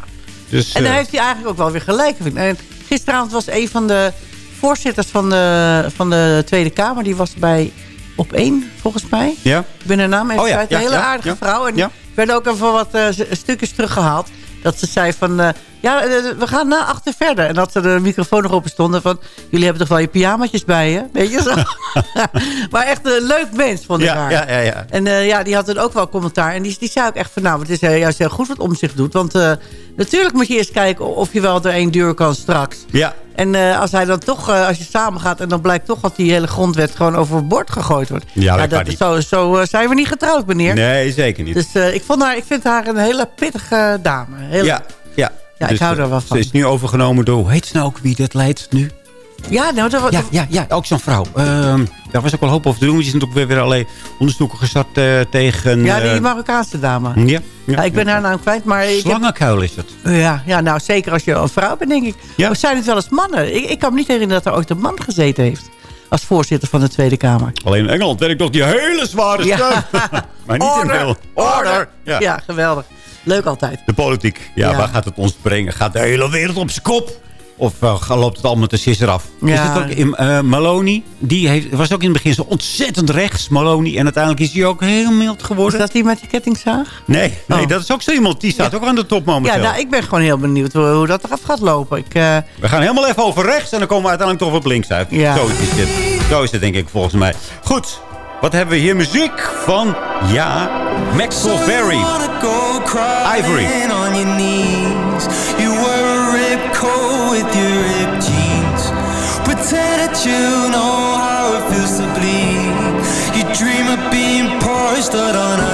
Dus, En daar eh, heeft hij eigenlijk ook wel weer gelijk. En gisteravond was een van de voorzitters van de, van de Tweede Kamer... die was bij op één, volgens mij. ja? Ik ben haar naam even Oh ja, Een hele ja, aardige vrouw. En Ja. er werden ook even wat eh, stukjes teruggehaald. Dat ze zei van... eh, ja, eh, we gaan na achter verder. En dat ze de microfoon nog open stonden van... jullie hebben toch wel je pyjamaatjes bij je? Weet je zo? [laughs] maar echt een leuk mens, vond ik Ja, haar. ja, ja, ja. En eh, ja, die had dan ook wel commentaar. En die, die zei ook echt van... nou, het is juist heel goed wat om zich doet. Want natuurlijk moet je eerst kijken of je wel door één deur kan straks. Ja, En eh, als hij dan toch, eh, als je samen gaat... en dan blijkt toch dat die hele grondwet gewoon overboord gegooid wordt. Ja, dat niet. Zo, zo eh, zijn we niet getrouwd, meneer. nee, zeker niet. Dus ik, vond haar, ik vind haar een hele pittige dame. Heel, ja, ja. Ja, ik hou er wel van. Ze is nu overgenomen door, hoe heet ze nou ook wie dat leidt nu? Ja, nou, dat, Ja, ja, ja ook zo'n vrouw. Ehm, daar was ook wel hoop over te doen. Die is natuurlijk weer, weer allerlei onderzoeken gestart eh, tegen... ja, die eh, Marokkaanse dame. ja, ja, Ja, ik ben haar naam kwijt, maar... Ik heb, Slangenkuil is het. ja, ja, nou zeker als je een vrouw bent, denk ik. Ja. Of zijn het wel eens mannen? Ik, ik kan me niet herinneren dat er ooit een man gezeten heeft. Als voorzitter van de Tweede Kamer. Alleen in Engeland werkt toch die hele zware Ja. steun. [laughs] maar niet in veel. Order! Ja. Ja. geweldig. Leuk altijd. De politiek. Ja, Ja. waar gaat het ons brengen? Gaat de hele wereld op zijn kop? Of uh, loopt het allemaal te sisser af? Ja. Is het ook in eh, Maloney? Die heeft, was ook in het begin zo ontzettend rechts, Maloney. En uiteindelijk is hij ook heel mild Is geworden. dat die met die kettingzaag? Nee, nee Oh. dat is ook zo iemand. Die staat ook aan de top Ja, momenteel. nou, ik ben gewoon heel benieuwd hoe, hoe dat eraf gaat lopen. Ik, eh, We gaan helemaal even over rechts en dan komen we uiteindelijk toch op links uit. Ja. Zo is dit. Zo is het denk ik volgens mij. Goed, wat hebben we hier? Muziek van, ja, Maxwell Berry. Ivory. You know how it feels to bleed. You dream of being poised out on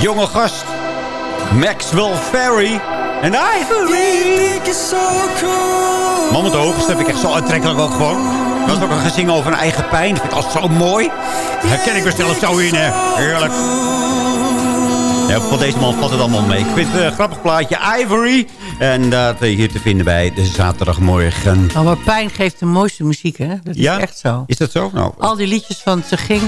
Jonge gast, Maxwell Ferry en Ivory. Man met de hoogste heb ik echt zo aantrekkelijk ook gewoon. Dat is ook een gezing over een eigen pijn. Dat vind ik altijd zo mooi. Herken ik mezelf zo in, hè. Heerlijk. Ja, van deze man valt het allemaal mee. Ik vind het een grappig plaatje. Ivory. En dat eh, hier te vinden bij de zaterdagmorgen. Oh, maar pijn geeft de mooiste muziek, hè? Dat is Ja? echt zo. Is dat zo? Nou, Al die liedjes van ze ging,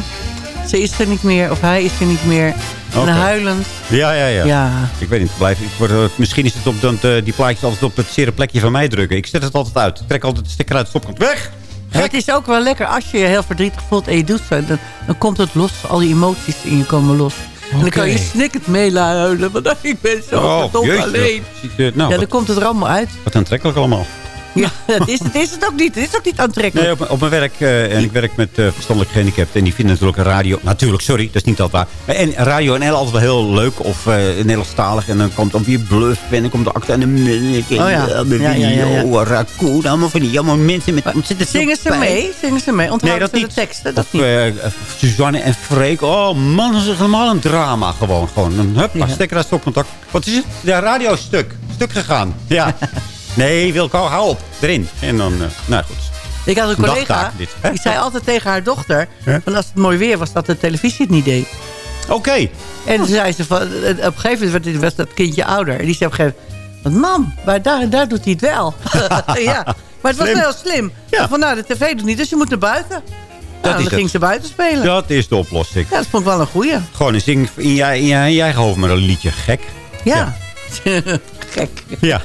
ze is er niet meer, of hij is er niet meer. En huilend. ja, ja, ja, Ja. Ik weet niet. Blijf, ik word, eh, misschien is het op dat, eh, die plaatjes altijd op het zere plekje van mij drukken. Ik zet het altijd uit. Ik trek altijd de sticker uit de stopkant. Weg! Maar het is ook wel lekker als je je heel verdrietig voelt en je doet zo. Dan, dan komt het los, al die emoties in je komen los. En dan kan je snikkend meeluiden. Want [laughs] ik ben zo Oh, verdomd alleen. Nou, ja, dan wat, komt het er allemaal uit. wat aantrekkelijk allemaal. Ja, dat is, het is het ook niet. Het is ook niet aantrekkelijk. Nee, op, op mijn werk, eh, en ik werk met eh, verstandelijk gehandicapten. En die vinden natuurlijk radio... Natuurlijk, sorry, dat is niet altijd waar. En radio NL altijd wel heel leuk. Of uh, Nederlandstalig. En dan komt dan weer Bluff. En dan komt de acte en de munnik. En Oh ja. de Ja, ja, ja, ja. video, Raccoon. Allemaal van die allemaal mensen met veel Zingen ze mee? Zingen ze mee? Onthouden Nee, dat ze de teksten? Dat Of niet. Suzanne en Freek. Oh man, dat is helemaal een drama gewoon. gewoon een hup, Ja. stekker uit stopcontact. Wat is het? Ja, radio is stuk. Stuk gegaan. Ja. [laughs] nee, Wilco, hou op. Erin. En dan, eh, nou goed. Ik had een collega, dit, die zei altijd tegen haar dochter... Van als het mooi weer was, dat de televisie het niet deed. Oké. En toen zei ze van... eh, Op een gegeven moment werd, was dat kindje ouder. En die zei op een gegeven moment... "Want Mam, maar daar, daar doet hij het wel. [laughs] ja. Maar het was Slim. wel heel slim. Ja. Van nou, de tv doet niet, dus je moet naar buiten. Dat nou, is dan ging het. ze buiten spelen. Ja. Dat is de oplossing. dat vond ik wel een goeie. Gewoon een zing in je, in, je, in je eigen hoofd met een liedje. Gek. Ja. [laughs] Gek. Ja.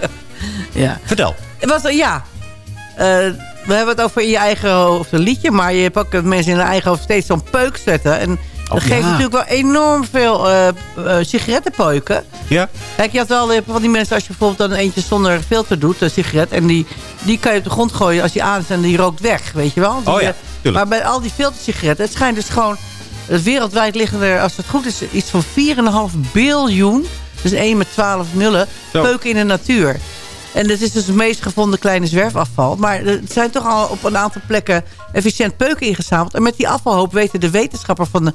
Ja. Vertel. Was, ja. Eh, we hebben het over in je eigen hoofd een liedje. Maar je hebt ook dat mensen in hun eigen hoofd steeds zo'n peuk zetten. En dat Oh, geeft ja. natuurlijk wel enorm veel eh eh, sigarettenpeuken. Ja. Kijk, je had wel van die mensen... als je bijvoorbeeld dan eentje zonder filter doet, een sigaret... en die, die kan je op de grond gooien als die aan is en die rookt weg, weet je wel? Die, Oh ja, tuurlijk. Maar bij al die filtersigaretten, het schijnt dus gewoon... Het wereldwijd liggen er, als het goed is, iets van 4,5 biljoen... dus 1 met 12 nullen, Zo. peuken in de natuur. En dat is dus het meest gevonden kleine zwerfafval. Maar er zijn toch al op een aantal plekken efficiënt peuken ingezameld. En met die afvalhoop weten de wetenschappers van de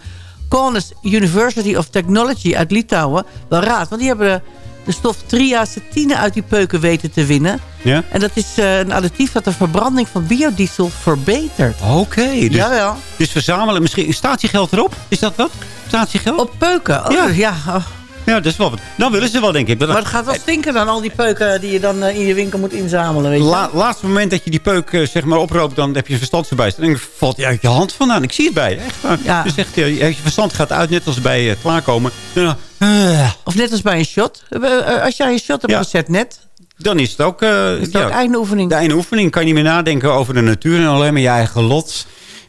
Kaunas University of Technology uit Litouwen wel raad. Want die hebben de, stof triacetine uit die peuken weten te winnen. Ja. En dat is eh, een additief dat de verbranding van biodiesel verbetert. Oké. dus, Jawel. dus verzamelen. Misschien statiegeld erop? Is dat wat? Statiegeld? Op peuken. Oh, Ja. ja. Ja, dat is wel wat. Dan willen ze wel, denk ik. Maar het gaat wel stinken dan, al die peuken die je dan eh, in je winkel moet inzamelen. Weet je? La, laatste moment dat je die peuk eh, zeg maar oproopt, dan heb je verstandsverbijstering. Dan valt hij uit je hand vandaan. Ik zie het bij je. Echt waar. Ja. Dus echt, eh, je verstand gaat uit, net als bij klaarkomen. Dan, Of net als bij een shot. Als jij een shot hebt Ja. gezet net, dan is het ook, eh, is ook einde oefening. de einde oefening. Kan je niet meer nadenken over de natuur en alleen maar je eigen lot.